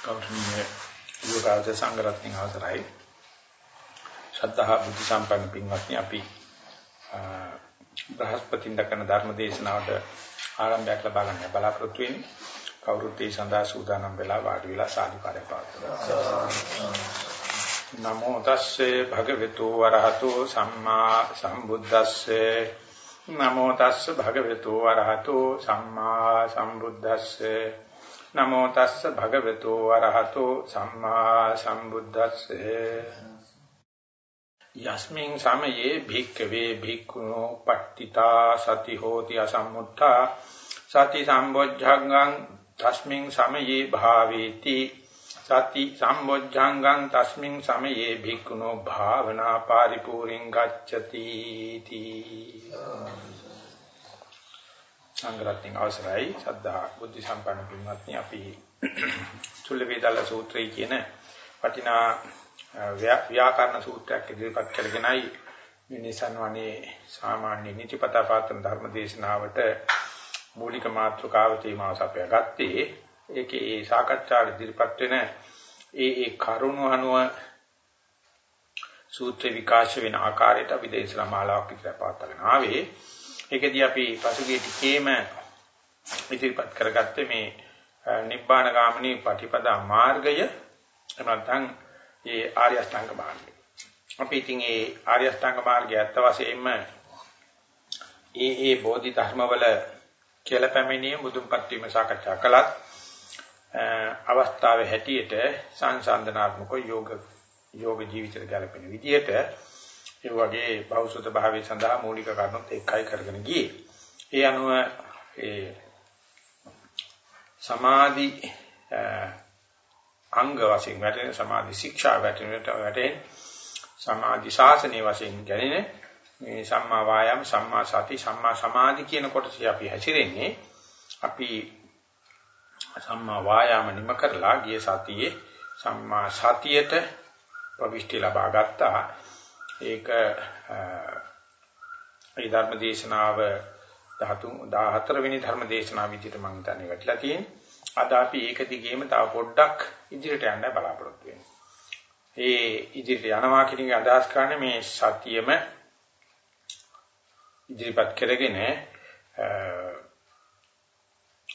කෞතුමේ යෝගාවචර සංගරත්නින් අවසරයි. ශ්‍රද්ධා බුද්ධ සම්පන්න පින්වත්නි අපි බ්‍රහස්පතින් දක්වන ධර්ම දේශනාවට ආරම්භයක් ලබා ගන්න බලාපොරොත්තු වෙන්නේ. කවුරුත් ඒ සඳහා සූදානම් වෙලා වාඩි වෙලා සාදුකාරය පාත්‍රනවා. නමෝ තස්සේ භගවතු වරහතෝ සම්මා සම්බුද්දස්සේ නමෝ තස්ස භගවතු වරහතෝ සම්මා සම්බුද්දස්සේ නමෝ තස්ස භගවතු වරහතෝ සම්මා සම්බුද්දස්සේ. යස්මින් සමයේ භික්ඛවේ භික්ඛුනෝ පට්ඨිතා සති හෝති අසම්මුත්තා. සති සම්බොජ්ජංගං තස්මින් සමයේ භාවේති. සති සම්බොජ්ජංගං තස්මින් සමයේ භික්ඛුනෝ භාවනා පරිපූර්ණං ගච්ඡති. තී සංග්‍රහයෙන් අවසරයි සද්ධා බුද්ධ සම්පන්න පින්වත්නි අපි චුල්ල වේදාල සූත්‍රය කියන වටිනා ව්‍යාකරණ සූත්‍රයක් ඉදිරිපත් කරගෙනයි මේ නිසන්වනේ සාමාන්‍ය නිතිපතා පාත්‍රන ධර්ම දේශනාවට මූලික මාතෘකාව තේමාව සපයා ගත්තේ. ඒකේ ඒ සාකච්ඡාවට ඉදිරිපත් වෙන ඒ ඒ කරුණු අනුව සූත්‍ර විකාශ වෙන ආකාරයට අපි දේශනා මාලාවක් විතර පාත්තගෙන ආවේ. ඒකදී අපි පසුගිය ටිකේම ඉදිරිපත් කරගත්තේ මේ නිබ්බාන ගාමිනී පටිපදා මාර්ගය නැත්නම් ඒ ආර්ය අෂ්ටාංග මාර්ගය. අපි ඉතින් ඒ ආර්ය අෂ්ටාංග මාර්ගය අත්ත වශයෙන්ම ඒ ඒ බෝධි ධර්මවල කියලා පැමිණිය මුදුන්පත් වීම සාකච්ඡා කළත් අවස්ථාවේ හැටියට සංසන්දනාත්මක යෝග යෝග ජීවිතය ගැලපෙන විදිහට ඒ වගේ බෞසුත භාවයේ සඳහා මූලික කාරණොත් එකයි කරගෙන ගියේ. ඒ අනුව ඒ සමාධි අංග වශයෙන් වැටෙන සමාධි ශික්ෂා වැටෙනට වැටෙන සමාධි ශාසනයේ වශයෙන් ගැනෙන මේ සම්මා වායාම සම්මා සති සම්මා සමාධි කියන කොටස අපි හැසිරෙන්නේ අපි සම්මා වායාම නිම කරලා ගිය සතියේ සම්මා සතියට ප්‍රවිෂ්ටි ලබා ගත්තා ඒක ඒ ධර්ම දේශනාව 13 14 වෙනි ධර්ම දේශනාව විදිහට මම හිතන්නේ වැටලා තියෙන්නේ. අද අපි ඒක දිගේම තව පොඩ්ඩක් ඉදිරියට යන්න බලාපොරොත්තු වෙනවා. ඒ ඉදිරියට යනවා කියන එක අදහස් කරන්නේ මේ සතියෙම ඉදිරිපත් කරගෙන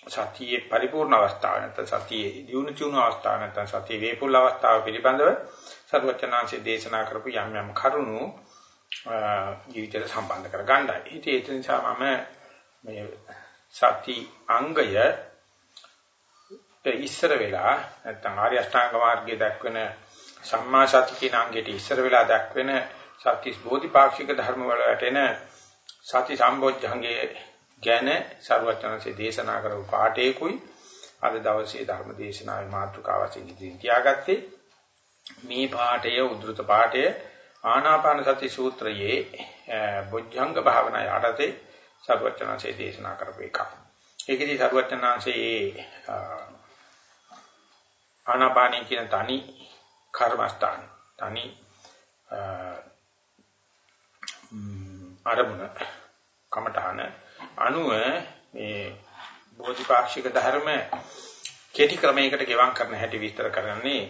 සතියේ පරිපූර්ණ අවස්ථාව නැත්නම් සතියේ දියුණු චුණු අවස්ථාව නැත්නම් සතියේ වේපුල් අවස්ථාව පිළිබඳව සර්වචනාංශයේ දේශනා කරපු යම් යම් කරුණු ජීවිතයට සම්බන්ධ කර ගන්නයි. ඉතින් ඒ නිසා මම මේ සති අංගය ඉස්සර වෙලා නැත්නම් ආර්ය අෂ්ටාංග මාර්ගයේ දක්වන සම්මා සති කියන අංගයට ඉස්සර වෙලා දක්වන සති බෝධිපාක්ෂික ධර්ම වල වැටෙන සති සම්බොජ්ජංගයේ ගැන සර්වචනසේ දේශනා කරපු පාඩේකුයි අද දවසේ ධර්ම දේශනාවේ මාතෘකාව වශයෙන් ඉදිරියට තියාගත්තේ මේ පාඩය උද්දෘත පාඩය ආනාපාන සති සූත්‍රයේ බොජ්ජංග භාවනා යටතේ සර්වචනසේ දේශනා කරපු එක. ඒකෙදි සර්වචනසේ ආනාපානී කියන තනි කර්මස්ථාන තනි අරමුණ කමඨාන අනුව මේ බෝධිපාක්ෂික ධර්ම කෙටි ක්‍රමයකට ගෙවම් කරන හැටි විස්තර කරන්නේ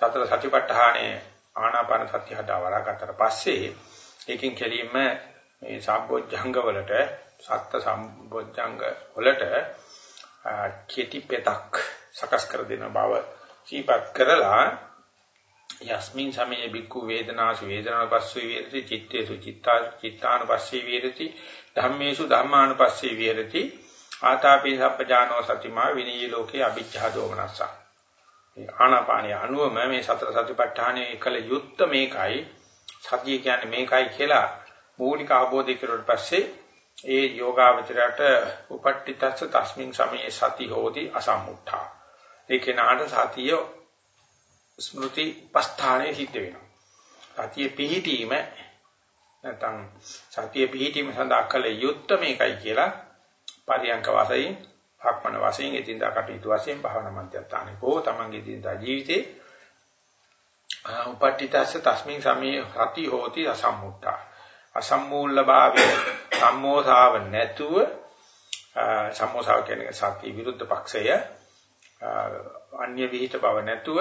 සතර සතිපට්ඨානයේ ආනාපාන සතිය හදාවරකට පස්සේ ඒකෙන් කෙලින්ම මේ සම්බොජ්ජංග වලට සත්ත සම්බොජ්ජංග වලට කෙටි පෙතක් සකස් කර දෙන බව සීපත් කරලා යස්මින් සමයේ බික්කු වේදනාසු වේදනානුපස්සී විහෙරති චිත්තේසු චිත්තා චිත්තානුපස්සී විහෙරති ධම්මේසු ධම්මානුපස්සී විහෙරති. ආතාපි සප්පජානෝ සතිමා විනී ලෝකේ අභිජ්ජා දෝමනස්ස. මේ ආනාපානිය අනුවම මේ සතර සතිපට්ඨානයේ එකල යුත්ත මේකයි. සතිය කියන්නේ මේකයි කියලා මූලික අවබෝධය කෙරුවට පස්සේ ඒ යෝගාවචරයට උපට්ඨිතස්ස තස්මින් සමයේ සති හෝති අසම්මුත්තා. ඒකේ නාට සතිය ස්මෘති පස්ථානයේ සිද්ධ වෙනවා. සතිය පිහිටීම නැත්නම් සතිය පිහිටීම සඳහා කළ යුත්ත මේකයි කියලා පරියංක වශයෙන්, භක්මන වශයෙන්, ඉදින්දා කටයුතු වශයෙන් භාවනා මධ්‍යස්ථානේ කෝ තමන්ගේ ඉදින්දා ජීවිතේ උපට්ඨිතස්ස තස්මින් සමේ රති හෝති අසම්මුත්තා. අසම්මූල භාවය සම්මෝසාව නැතුව සම්මෝසාව කියන්නේ සත්‍ය විරුද්ධ පක්ෂය අන්‍ය විහිිත බව නැතුව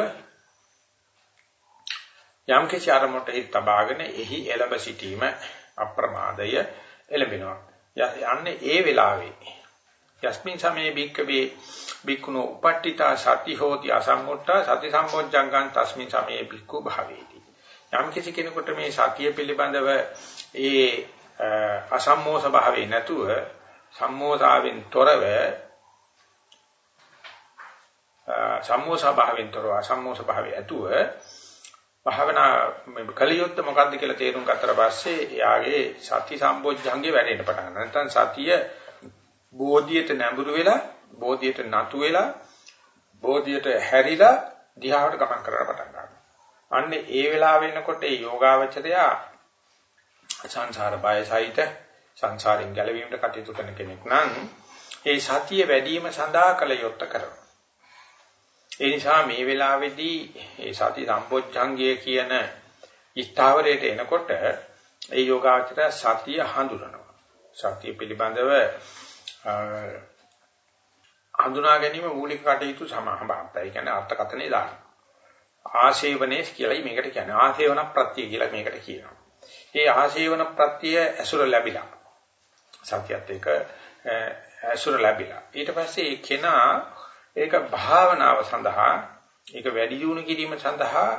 යම් කිසි අරමුණට හිත තබාගෙන එහි එළඹ සිටීම අප්‍රමාදය එළඹෙනවා. යන්නේ ඒ වෙලාවේ යස්මින් සමේ බික්කවේ බික්කුණෝ උපට්ඨිතා සති හෝති අසම්මුට්ඨා සති සම්පෝඥංගං තස්මින් සමේ බික්කු භාවේති. යම් කිසි කෙනෙකුට මේ සතිය පිළිබඳව ඒ අසම්මෝස භාවේ නැතුව සම්මෝසාවෙන් තොරව සම්මෝස භාවෙන් තොරව අසම්මෝස භාවයේ ඇතුව භාවනා කලියොත් මොකද්ද කියලා තේරුම් ගත්තට පස්සේ එයාගේ සති සම්බොජ්ජංගේ වැඩෙන්න පටන් ගන්නවා. නැත්නම් සතිය බෝධියට නැඹුරු වෙලා, බෝධියට නතු වෙලා, බෝධියට හැරිලා දිහාවට ගමන් කරන්න පටන් ගන්නවා. අන්න ඒ වෙලාව වෙනකොට ඒ යෝගාවචරය සංසාර බය සහිත සංසාරයෙන් ගැලවීමට කටයුතු කරන කෙනෙක් නම් ඒ සතිය වැඩි වීම සඳහා කල යුත්තේ කරනවා. ඒ නිසා මේ වෙලාවේදී ඒ සති සම්පොච්චංගය කියන ස්ථාවරයට එනකොට ඒ යෝගාචරය සතිය හඳුනනවා. සතිය පිළිබඳව හඳුනා ගැනීම මූලික කටයුතු සමාහබාත. ඒ කියන්නේ අර්ථකථනය දාන. ආශේවනේ කියලායි මේකට කියන්නේ. ආශේවන ප්‍රත්‍ය කියලා මේකට කියනවා. ඒ ආශේවන ප්‍රත්‍ය ඇසුර ලැබිලා. සතියත් එක ඇසුර ලැබිලා. ඊට පස්සේ ඒ කෙනා ඒක භාවනාව සඳහා ඒක වැඩි දියුණු කිරීම සඳහා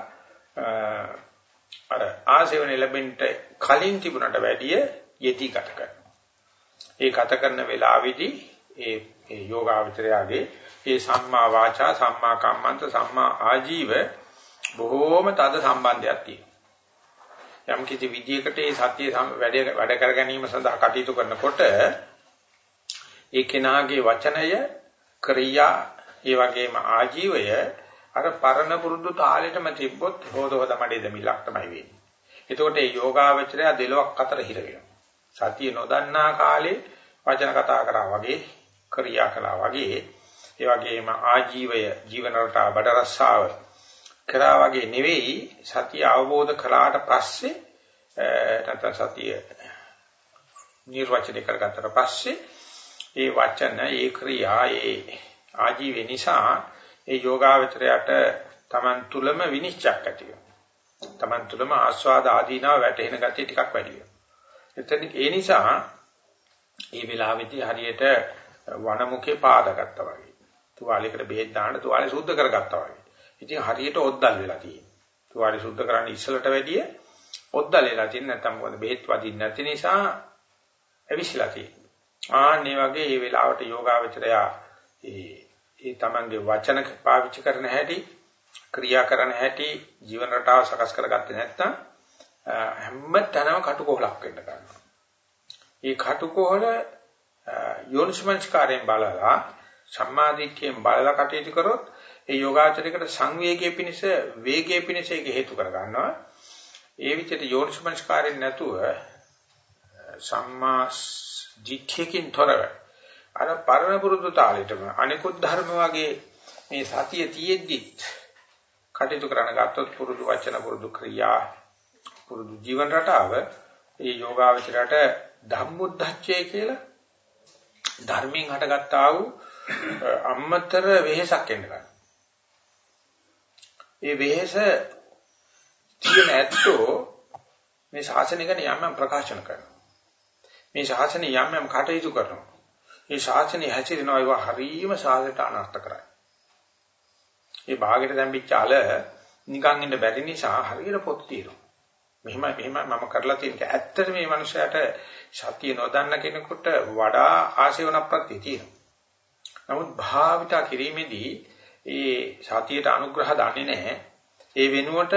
අර ආසේවන ලැබෙන්න කලින් තිබුණට වැඩිය යෙති ගත කරනවා. ඒ ගත කරන වෙලාවේදී ඒ ඒ යෝගාවචරයාගේ ඒ සම්මා වාචා සම්මා කම්මන්ත සම්මා ආජීව බොහෝම තද සම්බන්ධයක් තියෙනවා. යම් කිසි විදියකට ඒ සත්‍ය වැඩ වැඩ කර ගැනීම සඳහා කටයුතු කරනකොට ඒ කෙනාගේ වචනය ක්‍රියා ඒ වගේම ආජීවය අර පරණ පුරුදු තාලෙටම තිබ්බොත් හොදවද මඩේ දෙමිලක් තමයි වෙන්නේ. එතකොට මේ යෝගාවචරය දෙලොක් අතර හිර වෙනවා. සතිය නොදන්නා කාලේ වචන කතා කරා වගේ, ක්‍රියා කළා වගේ, ඒ වගේම ආජීවය ජීවන රටා බඩ රස්සාව කරා වගේ නෙවෙයි සතිය අවබෝධ කළාට පස්සේ නැත්නම් සතිය නිර්වචනය කරගත්තට පස්සේ ඒ වචන, ඒ ක්‍රියා, ඒ ආජීවය නිසා ඒ යෝගාවචරයට Taman තුලම විනිශ්චයක් ඇති වෙනවා. Taman තුලම ආස්වාද ආදීනාව වැටෙන ගතිය ටිකක් වැඩි වෙනවා. එතන ඒ නිසා මේ වෙලාවේදී හරියට වනමුඛේ පාදගත්තා වගේ. තුවාලයකට බෙහෙත් දාන්න තුවාලය සුද්ධ කරගත්තා වගේ. ඉතින් හරියට ඔද්දල් වෙලා තියෙනවා. තුවාලය සුද්ධ කරන්න ඉස්සලට වැඩිය ඔද්දල් වෙලා තියෙන නැත්නම් මොකද බෙහෙත් වදින්න නැති නිසා ඇවිස්සලා තියෙනවා. ආන්නේ වගේ මේ වෙලාවට යෝගාවචරයා ඒ ඒ තමන්ගේ වචන පාවිච්චි කරන හැටි ක්‍රියා කරන හැටි ජීවන රටාව සකස් කරගත්තේ නැත්නම් හැම තැනම කටුකොහලක් වෙන්න ගන්නවා. මේ කටුකොහල යෝනිස්මංස්කාරයෙන් බලලා සම්මාදිට්ඨියෙන් බලලා කටයුතු කරොත් ඒ යෝගාචරයකට සංවේගයේ පිණිස වේගයේ පිණිස ඒක හේතු කර ගන්නවා. ඒ විදිහට යෝනිස්මංස්කාරයෙන් නැතුව සම්මා දිට්ඨියකින් තොරව අර පරණ පුරුදු තාලෙටම අනිකුත් ධර්ම වගේ මේ සතිය තියෙද්දිත් කටයුතු කරන ගත්තොත් පුරුදු වචන පුරුදු ක්‍රියා පුරුදු ජීවන රටාව ඒ යෝගාවචරයට ධම්මුද්ධච්චය කියලා ධර්මයෙන් හටගත්තා වූ අම්මතර වෙහෙසක් එන්න ගන්නවා. ඒ වෙහෙස තියෙන ඇත්තෝ මේ ශාසනය ගැන යම් යම් ප්‍රකාශන කරනවා. මේ ශාසනය යම් යම් කටයුතු කරනවා. මේ ශාසනය හැසිරෙනවා ඒවා හරීම සාධයට අනර්ථ කරයි. මේ භාගයට දැම්පිච්ච අල නිකන් ඉන්න බැරි නිසා හරියට පොත් තියෙනවා. මෙහෙමයි මෙහෙමයි මම කරලා තියෙන එක. ඇත්තට මේ මනුස්සයාට සතිය නොදන්න කෙනෙකුට වඩා ආශේවන ප්‍රත්‍ය තියෙනවා. නමුත් භාවිතා කිරීමේදී ඒ සතියට අනුග්‍රහ දන්නේ නැහැ. ඒ වෙනුවට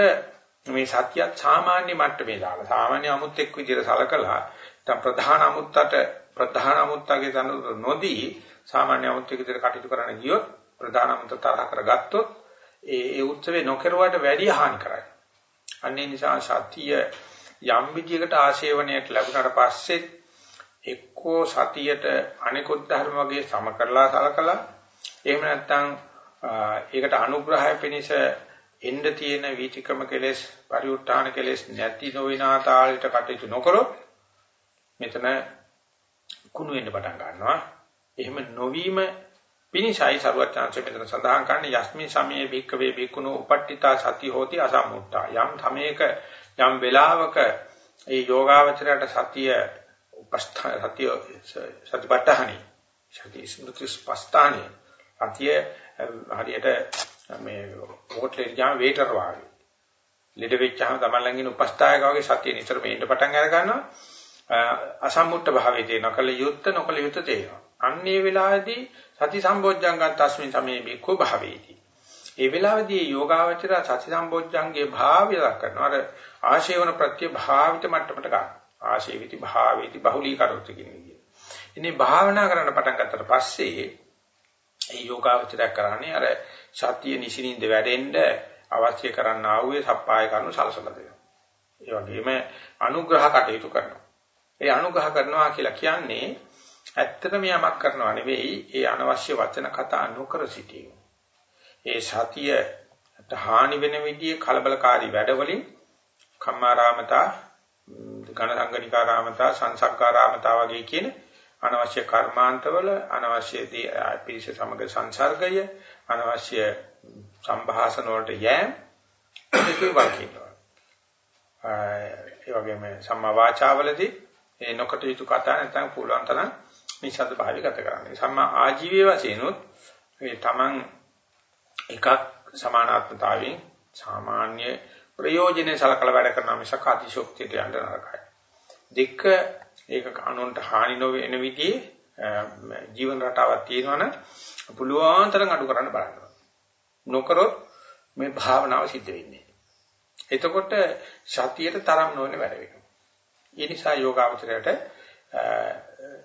මේ සත්‍යත් සාමාන්‍ය මට්ටමේ දාලා සාමාන්‍ය අමුත් එක් විදිහට සලකලා දැන් ප්‍රධාන අමුත්තට ප්‍රධාන අමුත්තගේ තනතුර නොදී සාමාන්‍ය අමුත්තක විදිහට කටයුතු කරන්න ගියොත් ප්‍රධාන අමුත්ත තරහ කරගත්තොත් ඒ ඒ උත්සවේ නොකරුවාට වැඩි හානි කරයි. අන්න ඒ නිසා සතිය යම් විදියකට ආශේවනයක් ලැබුණාට පස්සේ එක්කෝ සතියට අනිකුත් ධර්ම වගේ සම කරලා සලකලා එහෙම නැත්නම් ඒකට අනුග්‍රහය පිණිස එන්න තියෙන වීතිකම කෙලෙස් පරිඋත්ථාන කෙලෙස් නැති නොවිනා තාලෙට කටයුතු නොකරොත් මෙතන කුණු වෙන්න පටන් ගන්නවා. එහෙම නොවීම පිනිසයි සරුවචාන්සේ මෙතන සඳහන් කරන්නේ. යස්මින් සමයේ භික්කවේ භික්කුණෝ උපට්ඨිතා සති හෝති අසම්මුත්තා. යම් සමයක යම් වෙලාවක ඒ යෝගාවචරයට සතිය උපස්ථාන සතිය සතිපට්ඨානයි සති ස්මෘති ස්පස්ථානයි සතිය හරියට මේ හෝටලෙට ගියාම වේටර් වාගේ. ලෙඩ වෙච්චාම තමයි ළඟින් උපස්ථායක වගේ සතිය නිතර මේන්න පටන් අර ගන්නවා අසම්මුත්ත භාවයේ තියෙන කල යුත්ත නොකල යුත්ත තේනවා අන්නේ වෙලාවේදී සති සම්බොජ්ජංගන් තස්මින් තමයි බික්ඛු භාවේති. ඒ වෙලාවේදී යෝගාවචර සති සම්බොජ්ජංගේ භාවය දක්වනවා අර ආශේවන ප්‍රත්‍ය භාවිත මට්ටමට ගන්න. ආශේවිති භාවේති බහුලීකරොත් කියන විදිය ඉන්නේ භාවනා කරන්න පටන් ගත්තට පස්සේ ඒ යෝගාවචරය කරන්නේ අර සතිය නිසිනින්ද වැඩෙන්න අවශ්‍ය කරන්න ආවේ සප්පාය කරනු සලසලා දෙනවා. ඒ වගේම අනුග්‍රහ කටයුතු කරනවා. ඒ අනුග්‍රහ කරනවා කියලා කියන්නේ ඇත්තටම යමක් කරනවා නෙවෙයි ඒ අනවශ්‍ය වචන කතා නොකර සිටීම. ඒ සතියට හානි වෙන විදිහේ කලබලකාරී වැඩවලින් කම්මාරාමතා, ඝනසංගනිකාරාමතා, සංසක්කාරාමතා වගේ කියන අනවශ්‍ය කර්මාන්තවල අනවශ්‍ය පිරිස සමග සංසර්ගය අනවශ්‍ය සංభాෂණ වලට යෑම ඒකේ වර්ගිනවා. ඒ වගේම සම්මා වාචාවලදී ඒ නොකට යුතු කතා නැත්නම් පුළුවන් තරම් නිසද්ද භාවය ගත කරන්නේ. සම්මා ආජීවයේ වශයෙන්ුත් මේ තමන් එකක් සමානාත්මතාවයෙන් සාමාන්‍ය ප්‍රයෝජනේ සලකලා වැඩ කරන මිසක අතිශෝක්තියට යන්න නරකයි. දෙක ඒක අනුන්ට හානි නොවන විදිහේ ජීවන රටාවක් තියෙනවනම් පුළුවන් තරම් අඩු කරන්න බලන්න. නොකරොත් මේ භාවනාව සිද්ධ වෙන්නේ. එතකොට සතියට තරම් නොවන වැඩ වෙනවා. ඒ නිසා යෝගාවචරයට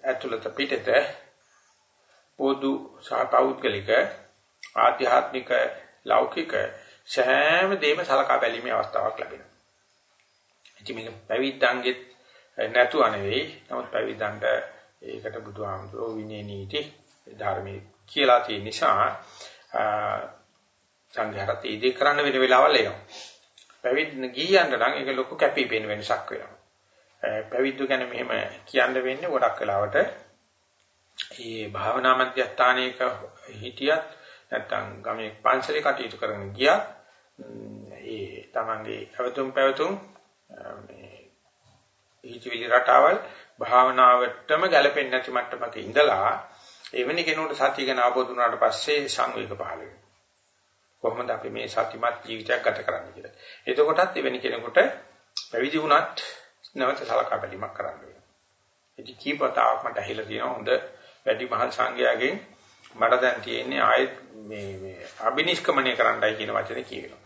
ඇතුළත පිටත පොදු සාපෞද්ගලික ආධ්‍යාත්මික ලෞකික සෑම දෙයක්ම සලකා බැලීමේ අවස්ථාවක් ලැබෙනවා. ඉතින් මේක පැවිද්දන්ගෙත් නැතුව නෙවෙයි. නමුත් පැවිද්දන්ට ඒකට බුදුහාමුදුරුවෝ විනය නීති ධර්මයේ කියලා තියෙන නිසා සංඝයාට ඉදී කරන්න වෙන වෙලාවල් එනවා. පැවිදි ගියන්න නම් ඒක ලොකු කැපිපෙන වෙනසක් වෙනවා. පැවිද්ද ගැන මෙහෙම කියන්න වෙන්නේ ගොඩක් වෙලාවට මේ භාවනා මධ්‍යස්ථානයක හිටියත් නැත්නම් ගමේ පන්සලේ කටයුතු කරගෙන ගියා ඒ තමන්ගේ පැවතුම් පැවතුම් මේ හිතවිලි රටාවල් භාවනාවටම ගැලපෙන්නේ නැති මට්ටමක ඉඳලා එවැනි කෙනෙකුට සතිය ගැන අවබෝධ වුණාට පස්සේ සංවේග පහළ වෙනවා. කොහොමද අපි මේ සතිමත් ජීවිතයක් ගත කරන්නේ කියලා. එතකොටත් එවැනි කෙනෙකුට පැවිදි වුණත් නැවත සලකා බැලීමක් කරන්න වෙනවා. ඉතින් කීපතාවක් මට ඇහිලා තියෙනවා හොඳ වැඩි මහල් සංඝයාගෙන් මට දැන් තියෙන්නේ ආයෙත් මේ මේ අබිනිෂ්ක්‍මණය කරන්නයි කියන වචනේ කියනවා.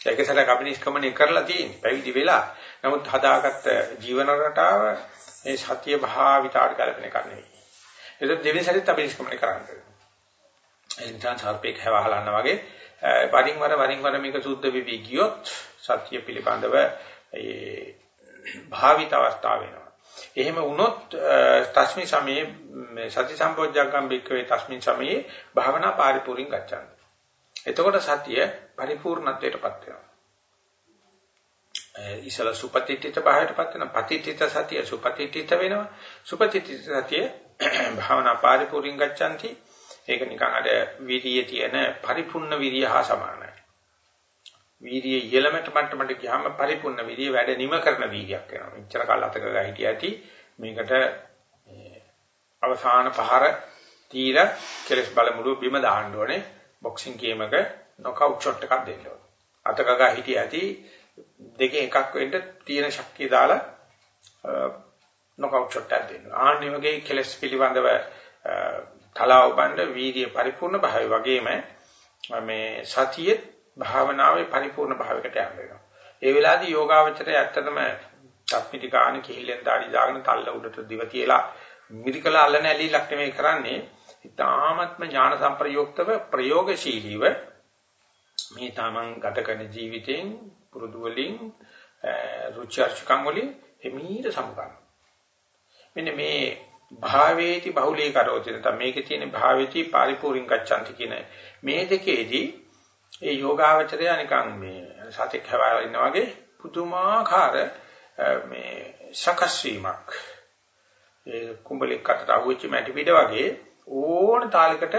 ඒක සැලක අබිනිෂ්ක්‍මණය කරලා තියෙන්නේ පැවිදි වෙලා. නමුත් හදාගත්ත ජීවන රටාව මේ සතිය භාවිතාට කල්පනා කරන්නේ. ඒක දෙවෙනි සැරේත් අබිනිෂ්ක්‍මණය කරන්න. එනිසා සර්පේක හැවහලන්න වගේ වරින් වර වරින් වර මේක සුද්ධ වෙවි ගියොත් සත්‍ය පිළිබඳව ඒ භාවිත අවස්ථාව වෙනවා. එහෙම වුණොත් තස්මි සමයේ සති සම්පෝඥංගම් බික්කවේ තස්මි සමයේ භාවනා පරිපූර්ණ ගච්ඡන්ත. එතකොට සතිය පරිපූර්ණත්වයටපත් වෙනවා. ඉසල සුපතිත්‍ිත භාවයටපත් වෙනවා. පතිත්‍ිත සතිය සුපතිත්‍ිත වෙනවා. සුපතිත්‍ිත සතිය භාවනා පරිපූර්ණ ගච්ඡanti. ඒක නිකන් අර විරියේ තියෙන පරිපූර්ණ විරිය හා සමානයි. වීර්යය ඉහළමට මට්ටමට ගියාම පරිපූර්ණ වීර්යය වැඩ නිම කරන වීර්යයක් වෙනවා. මෙච්චර කාල අතක ගා හිටිය ඇති මේකට අවසාන පහර තීර කෙලස් බල මුළු බිම දාන්න ඕනේ. බොක්සින් ගේම් එක නොකවුට් ෂොට් එකක් දෙන්න ඕනේ. අතක ගා හිටිය ඇති දෙකේ එකක් වෙන්න තියෙන ශක්තිය දාලා නොකවුට් ෂොට් එකක් දෙන්න. ආන්නේ වගේ කෙලස් පිළිබඳව තලාව බණ්ඩ වීර්ය පරිපූර්ණ භාවය වගේම මේ සතියේ භාවනාවේ පරිපූර්ණ භාවයකට යන්න වෙනවා. ඒ වෙලාවේදී යෝගාවචරය ඇත්තටම සත්මිති ගාන කිහිලෙන් දාඩි දාගෙන තල්ල උඩට දිව තියලා මිරිකල අල්ලන ඇලිලක් නෙමෙයි කරන්නේ. ඊ타ත්ම ඥාන සම්ප්‍රයුක්තව ප්‍රයෝගශීලීව මේ තමන් ගත කරන ජීවිතයෙන් පුරුදු වලින් රුචර්චකම් වලින් එමීර සම්පන්න. මෙන්න මේ භාවේති බහුලී කරෝති නැත්නම් මේකේ තියෙන භාවේති පරිපූර්ණ ගච්ඡanti කියන මේ දෙකේදී ඒ යෝගාවචරය නිකන් මේ සතෙක් හැවලා ඉන්නා වගේ පුදුමාකාර මේ සකස් වීමක් ඒ කුඹලෙක් අතට අහුවෙච්ච මැටි පිට වගේ ඕන තාලයකට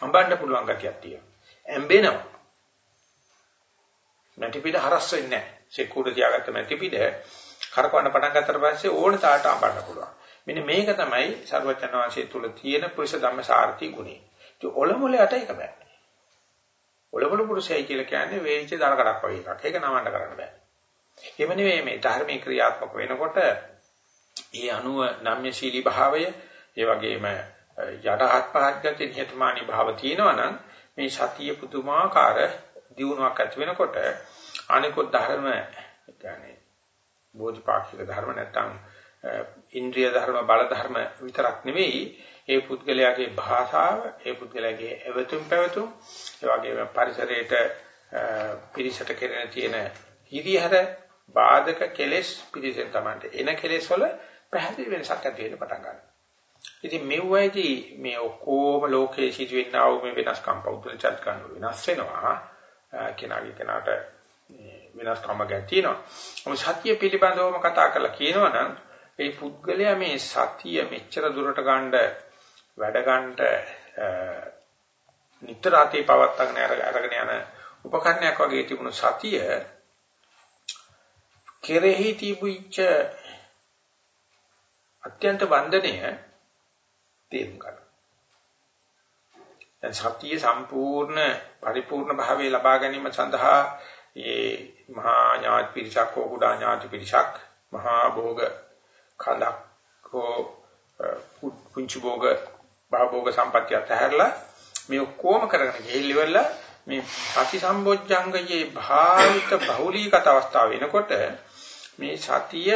අඹන්න පුළුවන් ගතියක් තියෙනවා. ඇඹෙනවා. මැටි පිට හරස් වෙන්නේ නැහැ. සෙක්කුඩ තියාගත්ත මැටි පිට කරකවන්න පටන් ගත්තට පස්සේ ඕන තාට අඹන්න පුළුවන්. මෙන්න මේක තමයි සර්වචන වාසිය තුල තියෙන පුරුෂ ධම්ම සාර්ථි ගුණය. ඒ ඔලමුලයට එක බෑ. ඔලමුල පුරුෂයයි කියලා කියන්නේ වේච දරකඩක් වගේ එකක්. ඒක නවන්න කරන්න බෑ. එහෙම නෙවෙයි මේ ධර්මයේ ක්‍රියාත්මක වෙනකොට ඒ අනුව නම්‍යශීලී භාවය, ඒ වගේම යටහත් පහත් ගතිය නිහතමානී භාව තියෙනවා නම් මේ සතිය පුදුමාකාර දියුණුවක් ඇති වෙනකොට අනිකුත් ධර්ම කියන්නේ බෝධිපාක්ෂික ධර්ම නැත්තම් ඉන්ද්‍රිය ධර්ම බල ධර්ම විතරක් නෙවෙයි ඒ පුද්ගලයාගේ භාෂාව ඒ පුද්ගලයාගේ එවතුම් පැවතුම් ඒ වගේම පරිසරයට පිරිසට කෙරෙන තියෙන හිරිහර බාධක කෙලෙස් පිළිසෙන් තමයි එන කෙලෙස් වල පැහැදිලි වෙනසක් ඇති වෙන්න පටන් ගන්නවා. ඉතින් මෙව්වයිදී මේ ඔක්කොම ලෝකයේ සිදුවෙනා වූ මේ වෙනස්කම් පෞද්ගල චර්ච කරන වෙනස් වෙනවා. කෙනාගේ කෙනාට වෙනස්කම ගැන තියෙනවා. මොකද සත්‍ය පිළිබඳවම කතා කරලා කියනවනම් ඒ පුද්ගලයා මේ සතිය මෙච්චර දුරට ගන්න වැඩ ගන්නට නිතර අතේ පවත්තගෙන අරගෙන යන උපකරණයක් වගේ තිබුණු සතිය කෙරෙහි තිබුච්ච අත්‍යන්ත වන්දනය තේරුම් ගන්න. දැන් සතිය සම්පූර්ණ පරිපූර්ණ භාවයේ ලබා ගැනීම සඳහා මේ මහා ඥාති පිරිසක් හෝ කුඩා ඥාති පිරිසක් මහා භෝග කලක් හෝ පුංචි භෝග භාභෝග සම්පත්‍ය අතහැරලා මේ ඔක්කොම කරගෙන ගිහිල්ලිවල මේ සති සම්බොජ්ජංගයේ භාවිත බහුලීගත අවස්ථාව වෙනකොට මේ සතිය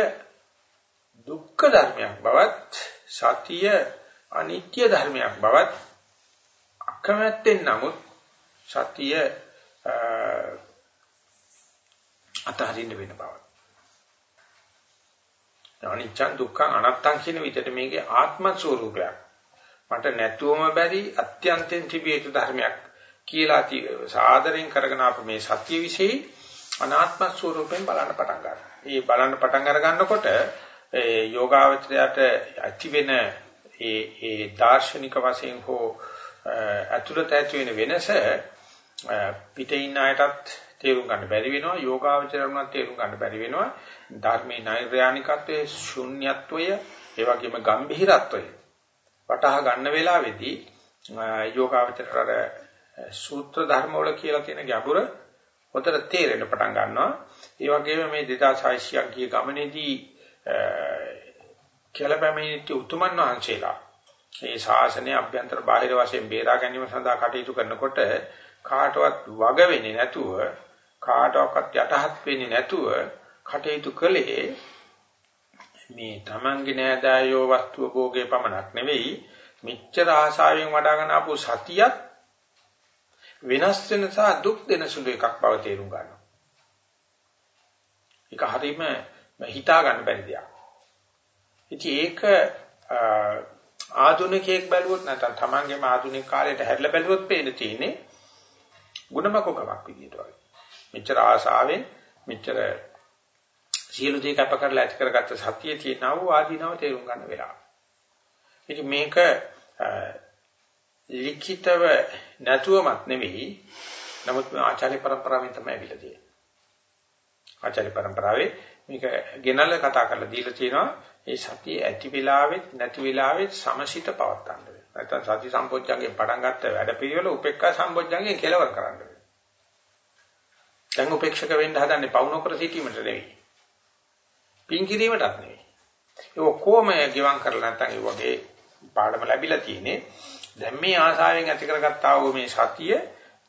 දුක්ඛ ධර්මයක් බවත් සතිය අනිත්‍ය ධර්මයක් බවත් අකමැත්තෙන් නමුත් සතිය අතහරින්න වෙන බව. අනිච්ච දුක්ඛ අනත්තං කියන විදිහට මේකේ ආත්ම ස්වરૂපයක්. මට නැතුවම බැරි අත්‍යන්තයෙන් තිබිය යුතු ධර්මයක් කියලා සාදරයෙන් කරගෙන අප මේ සත්‍ය વિશે අනාත්ම ස්වરૂපයෙන් බලන්න පටන් ගන්නවා. ඒ බලන්න පටන් අර ගන්නකොට ඒ යෝගාවචරයට ඇති වෙන ඒ ඒ දාර්ශනික වශයෙන් හෝ අතුලත ඇති වෙන වෙනස පිටේ ඉන්න අයටත් තේරුම් ගන්න බැරි වෙනවා. යෝගාවචරණත් තේරුම් ගන්න බැරි වෙනවා. ධර්මයේ නෛර්යානිකත්වයේ ශුන්්‍යත්වය ඒ වගේම ගැඹිරත්වය. වටහා ගන්න වෙලාවේදී යෝගාවචරර සූත්‍ර ධර්ම වල කියලා තියෙන ගැඹුර හොතර තේරෙන්න පටන් ගන්නවා. ඒ වගේම මේ 2600ක් ගිය ගමනේදී කියලා පැමිණිච්ච උතුමන් වහන්සේලා මේ ශාසනය අභ්‍යන්තර බාහිර වශයෙන් බේරා ගැනීම සඳහා කටයුතු කරනකොට කාටවත් වග වෙන්නේ නැතුව කාටවත් යටහත් වෙන්නේ නැතුව කටයුතු කළේ මේ Tamange නෑදෑයෝ වස්තුව භෝගේ පමණක් නෙවෙයි මෙච්චර ආශාවෙන් වඩාගෙන ආපු සතියත් වෙනස් වෙන සහ දුක් දෙන සුළු එකක් බව තේරුම් ගන්නවා. ඒක හරීම හිතා ගන්න බැරි දෙයක්. ඉතින් ඒක ආධුනිකයෙක් බැලුවොත් නැත්නම් Tamangeම ආධුනික කාලයට හැරිලා බැලුවොත් පේන තියෙන්නේ ಗುಣමකකමක් විදියට වගේ. මෙච්චර ආශාවෙන් මෙච්චර සියලු දේ කැප කරලා ඇති කරගත්ත සතියේ තියෙනව ආදීනව තේරුම් ගන්න වෙලාව. ඉතින් මේක ලිඛිතව නැතුවමත් නෙවෙයි නමුත් ආචාර්ය પરම්පරාවෙන් තමයි ඇවිල්ලා තියෙන්නේ. ආචාර්ය પરම්පරාවේ මේක ගෙනල්ලා කතා කරලා දීලා තියෙනවා ඒ සතිය ඇති වෙලාවෙත් නැති වෙලාවෙත් සමසිත පවත් ගන්න වෙනවා. නැත්නම් සති සම්පෝඥයෙන් පටන් ගත්ත වැඩපිළිවෙල උපේක්ඛා සම්පෝඥයෙන් කෙලවර කරන්න වෙනවා. දැන් උපේක්ෂක වෙන්න හදන්නේ පවුනකර සිටීමට නෙවෙයි. පින් කිරීමටත් නෙවෙයි. ඒ ඔක්කොම ගෙවම් කරලා නැත්නම් ඒ වගේ පාඩම ලැබිලා තියෙන්නේ. දැන් මේ ආසාවෙන් ඇති කරගත්තා වූ මේ සතිය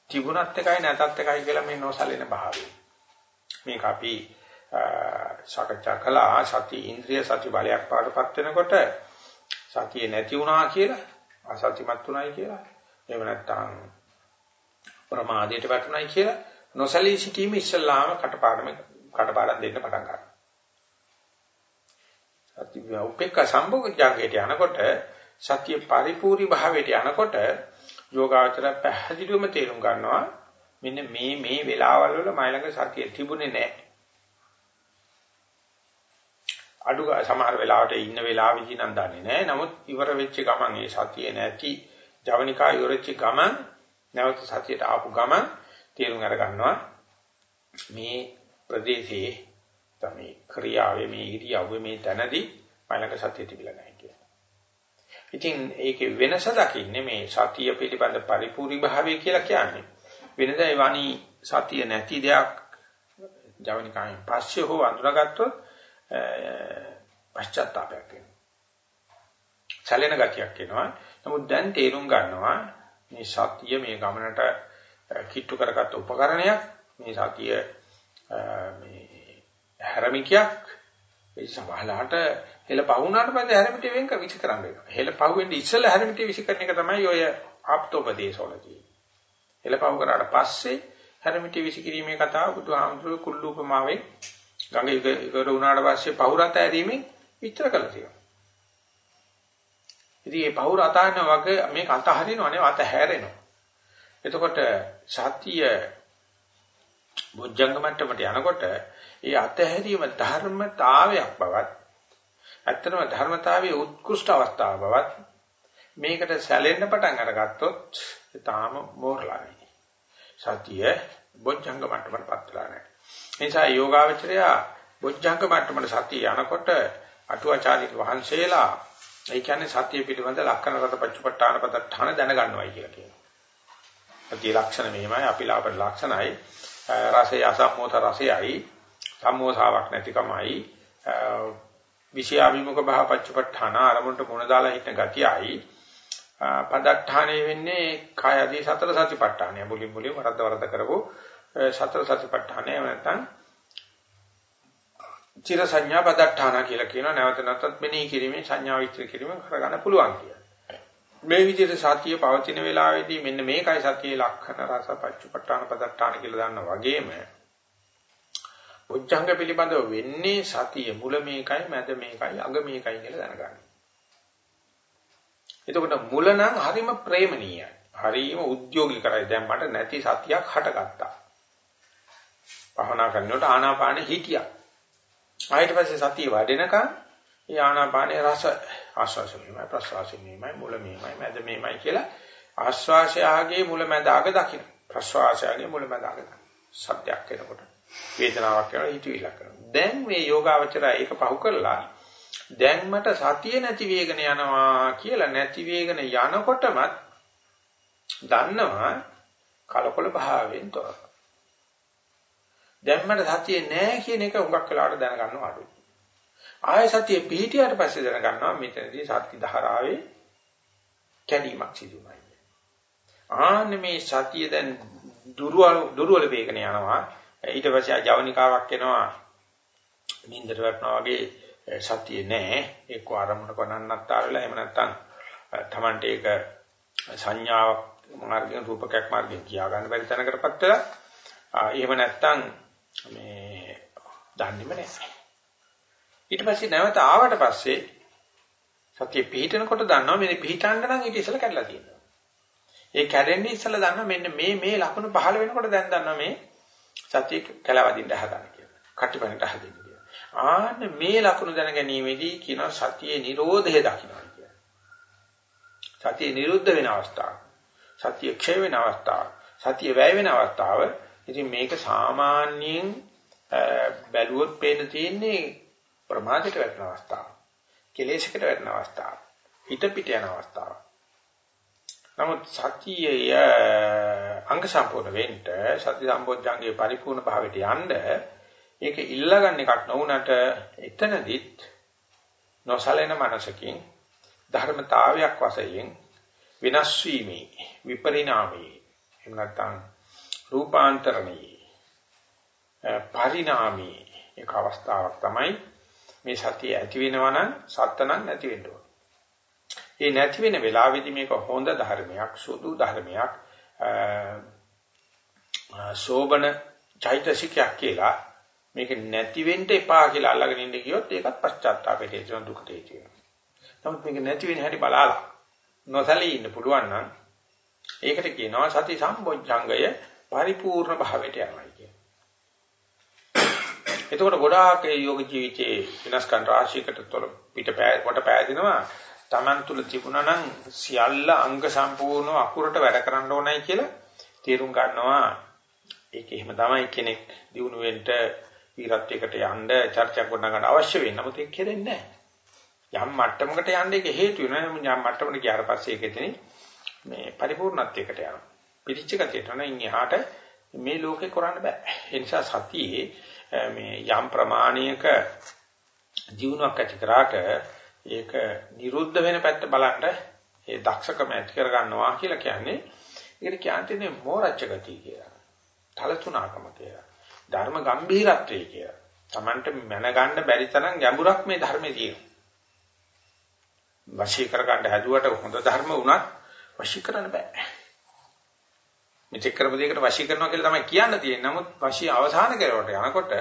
තිබුණත් එකයි නැතත් එකයි කියලා මේ නොසලෙන භාවය. මේක අපි සාකච්ඡා කළා සති ඉන්ද්‍රිය සති බලයක් පාඩපත් වෙනකොට සතිය නැති වුණා කියලා අසත්‍යමත් උනායි කියලා එහෙම නැත්නම් ප්‍රමාදයට වැටුණායි කියලා නොසලී සිටීම ඉස්සල්ලාම කටපාඩම කටපාඩම් දෙන්න පටන් ගන්නවා. සත්‍ය උපේක්ඛ සම්භෝගජාගයට යනකොට සත්‍ය පරිපූර්ණ භාවයට යනකොට යෝගාචර පැහැදිලිවම තේරුම් ගන්නවා මෙන්න මේ මේ වෙලාවල් වල මයි ළඟ සතිය තිබුණේ නැහැ. අඩු සමහර වෙලාවට ඉන්න වෙලාවෙදී නම් දන්නේ නැහැ. නමුත් ඉවර වෙච්ච ගමන් ඒ සතිය නැති ජවනිකා යොරච්ච ගමන් නැවත සතියට ආපු ගමන් තේරුම් අර ගන්නවා මේ ප්‍රදේශයේ තමයි ක්‍රියාවේ මේ ඉරියව්වේ මේ තැනදී මලක සතිය තිබිලා නැහැ කියලා. ඉතින් ඒකේ වෙනස දකින්නේ මේ සතිය පිළිබඳ පරිපූර්ණ භාවය කියලා කියන්නේ. වෙනදා ඒ වණී සතිය නැති දෙයක් ජවනිකායෙන් පස්සේ හෝ අඳුරගත්තොත් පශ්චාත්තාපයක් වෙනවා. සැලෙන ගතියක් එනවා. නමුත් දැන් තේරුම් ගන්නවා මේ සතිය මේ ගමනට කිට්ටු කරගත්ත උපකරණයක් මේ සතිය මේ හැරමිකයක් ඒ සමහරලාට හෙල පහුණාට පස්සේ හැරමිටිය වෙන් කර විසි කරන්න වෙනවා. හෙල පහුවෙන්නේ ඉස්සෙල්ලා හැරමිටිය විසි කරන එක තමයි ඔය ආප්තෝපදේශවල තියෙන්නේ. හෙල පහු කරාට පස්සේ හැරමිටිය විසි කිරීමේ කතාව බුදුහාමුදුරුවෝ කුල්ලූපමාවේ ගඟ ඉවර වුණාට පස්සේ පහුරත ඇරීමෙන් විතර කළා තියෙනවා. ඉතින් මේ පහුර අතහරින වගේ මේක අතහරිනව නෙවෙයි අත හැරෙනවා. එතකොට සතිය බොජ්ජංග මට්ටමට යනකොට ඒ අතහැරීම ධර්මතාවයක් බවත් ඇත්තටම ධර්මතාවයේ උත්කෘෂ්ඨ අවස්ථාව බවත් මේකට සැලෙන්න පටන් අරගත්තොත් තාම මෝරලා නැහැ. සතිය බොජ්ජංග මට්ටමට පත්ලා නැහැ. ඒ නිසා යෝගාවචරය බොජ්ජංග මට්ටමට සතිය යනකොට අටුවාචාරික වහන්සේලා ඒ කියන්නේ සතිය පිළිබඳ ලක්ෂණ රත පච්චපට්ඨාන පදඨාන දැනගන්නවයි කියලා කියනවා. සතිය ලක්ෂණ මෙහිමයි අපිලාප ලක්ෂණයි රසය අසම්මෝත රසයයි සම්මෝසාවක් නැතිකමයි. විෂයාභිමුඛ භාව පච්චපට්ඨාන අරමුණට මුණ දාලා හිටන ගතියයි. පදට්ඨානෙ වෙන්නේ කාය ආදී සතර සතිපට්ඨානය. මුලින් මුලින් වරද්ද වරද්ද කරපො සතර සතිපට්ඨානය නැත්නම් චිර සංඥා පදට්ඨාන කියලා කියනවා. නැවත නැවතත් මෙනෙහි කිරීමෙන් සංඥා විස්තර කිරීමෙන් කරගන්න පුළුවන් කියලා. මේ විදිහට සතිය පවතින වෙලාවේදී මෙන්න මේකයි සතියේ ලක්ෂණ රස පච්චපට්ඨාන පදට්ඨාන කියලා දන්නා වගේම උච්චංග පිළිබඳව වෙන්නේ සතිය මුල මේකයි මැද මේකයි අග මේකයි කියලා දැනගන්න. එතකොට මුල නම් හරිම ප්‍රේමණීයයි. හරිම උද්‍යෝගී කරයි. දැන් මට නැති සතියක් හටගත්තා. භවනා කරනකොට ආනාපානෙ හිටියා. ආයෙත් පස්සේ සතිය වඩෙනකන් ඒ ආනාපානේ රස ආශ්වාසෙමයි ප්‍රශ්වාසෙමයි මුල මෙමය මැද මෙමය කියලා ආශ්වාසයාගේ මුල මැද අග දකින්න. ප්‍රශ්වාසයාගේ මුල මැද අග දකින්න. සත්‍යයක් වෙනකොට වේදනාවක් කරනවා හිතවිලක් කරනවා. දැන් මේ යෝගාවචරය ඒක පහු කරලා දැන් මට සතිය නැති වේගන යනවා කියලා නැති වේගන යනකොටමත් දන්නවා කලකොල භාවයෙන් තොරව. දැන් මට සතිය නැහැ කියන එක උඟක් වෙලාවට දැනගන්නව අඩුයි. ආය සතිය පිහිටියට පස්සේ දැනගන්නවා මෙතනදී සත්‍ය ධාරාවේ කැඩීමක් සිදු වෙනවා. ආන්න මේ සතිය දැන් දුර්වල දුර්වල වේගන යනවා. ඊට පස්සේ ජවනිකාවක් එනවා. නින්දට වැටෙනවා වගේ සතිය නැහැ. ඒක ආරම්භන කරන්නත් ආරලා එහෙම නැත්නම් Tamante ඒක සංඥාවක් මාර්ගයෙන් රූපකයක් මාර්ගයෙන් කියා ගන්න බැරි තැනකටපත් වෙලා එහෙම නැත්නම් මේ දන්නේම නැහැ. ඊට පස්සේ නැවත ආවට පස්සේ සතිය පිහිටනකොට දන්නවා මේ පිහිටන්න නම් ඊට ඉස්සෙල්ලා කැඩලා තියෙනවා. ඒ කැඩෙන්නේ ඉස්සෙල්ලා දන්නවා මෙන්න මේ මේ ලකුණු පහළ වෙනකොට දැන් දන්නවා මේ සතිය කැලවදින්න හදන කියලා. කටිපණට හදින්න කියලා. ආන්න මේ ලකුණු දැන ගැනීමේදී කියන සතියේ Nirodhe දකින්නවා කියලා. සතිය නිරුද්ධ වෙන අවස්ථාව. සතිය ක්ෂය වෙන අවස්ථාව. සතිය වැය වෙන අවස්ථාව. ඉතින් මේක සාමාන්‍යයෙන් බැලුවොත් පේන තියෙන්නේ ප්‍රමාදයට වැටෙන අවස්ථාව. කෙලෙසකට වැටෙන අවස්ථාව. හිත පිට යන අවස්ථාව. නමුත් සතියේ අංග සම්පූර්ණ වෙන්න සති සම්බොධ්‍යංගයේ පරිපූර්ණ භාවයට යන්න ඒක ඉල්ලගන්න එකක් නොවුනට එතනදිත් නොසලෙන මනසකින් ධර්මතාවයක් වශයෙන් විනාශ වීමේ විපරිණාමයේ එහෙම නැත්නම් රූපාන්තරණයේ පරිණාමී එක අවස්ථාවක් තමයි මේ සතිය ඇති වෙනවා නම් සත්ත නම් නැති වෙන්න ඕන. ඒ නැති වෙන වෙලාවෙදි මේක හොඳ ධර්මයක්, සුදු ධර්මයක්, සෝබන චෛතසිකයක් කියලා මේක නැති වෙන්න එපා කියලා අල්ලගෙන ඉන්න කියොත් ඒකත් පශ්චාත්තාපයට හේතුන දුකට හේතු වෙනවා. නමුත් මේක නැති වෙන හැටි බලලා නොසලී ඉන්න පුළුවන් නම් ඒකට කියනවා සති සම්බොජ්ජංගය පරිපූර්ණ භාවයට යනවා කියන්නේ. එතකොට ගොඩාක් ඒ යෝග ජීවිතයේ විනාශකම් රාශියකට තොර පිට කොට පෑදෙනවා Taman තුල තිබුණා නම් සියල්ල අංග සම්පූර්ණව අකුරට වැඩ කරන්න ඕනයි කියලා තේරුම් ගන්නවා. ඒක එහෙම තමයි කෙනෙක් දිනු වෙන්න වීරත්වයකට යන්න චර්චා කරන ගන්න අවශ්‍ය වෙන්නේ. නමුත් ඒක කෙරෙන්නේ නැහැ. යම් මට්ටමකට යන්න ඒක හේතු වෙනවා. යම් මට්ටමකට ගියාට පස්සේ ඒක එතන මේ පරිපූර්ණත්වයකට යනවා. පිරිච්ච ගතියට නම් එහාට මේ ලෝකේ කරන්න බෑ. ඒ නිසා සතියේ මේ යම් ප්‍රමාණයක ජීවණයක් ඇති කරාට ඒක නිරුද්ධ වෙන පැත්ත බලන්න ඒ දක්ෂකම ඇති කර ගන්නවා කියලා කියන්නේ ඒකට කියන්නේ මෝරච්ච ගතිය කියලා. තලතුණකම කියලා. ධර්ම ගම්භීරත්වය කියලා. Tamanට මැනගන්න බැරි තරම් ගැඹුරක් මේ ධර්මයේ තියෙනවා. වශී කරගන්න හැදුවට හොඳ ධර්ම වුණත් වශී කරන්න බෑ. මෙතෙක් කරපු දෙයකට වශී කරනවා කියලා තමයි කියන්න තියෙන්නේ. නමුත් වශී අවසාන කෙරුවට යනකොට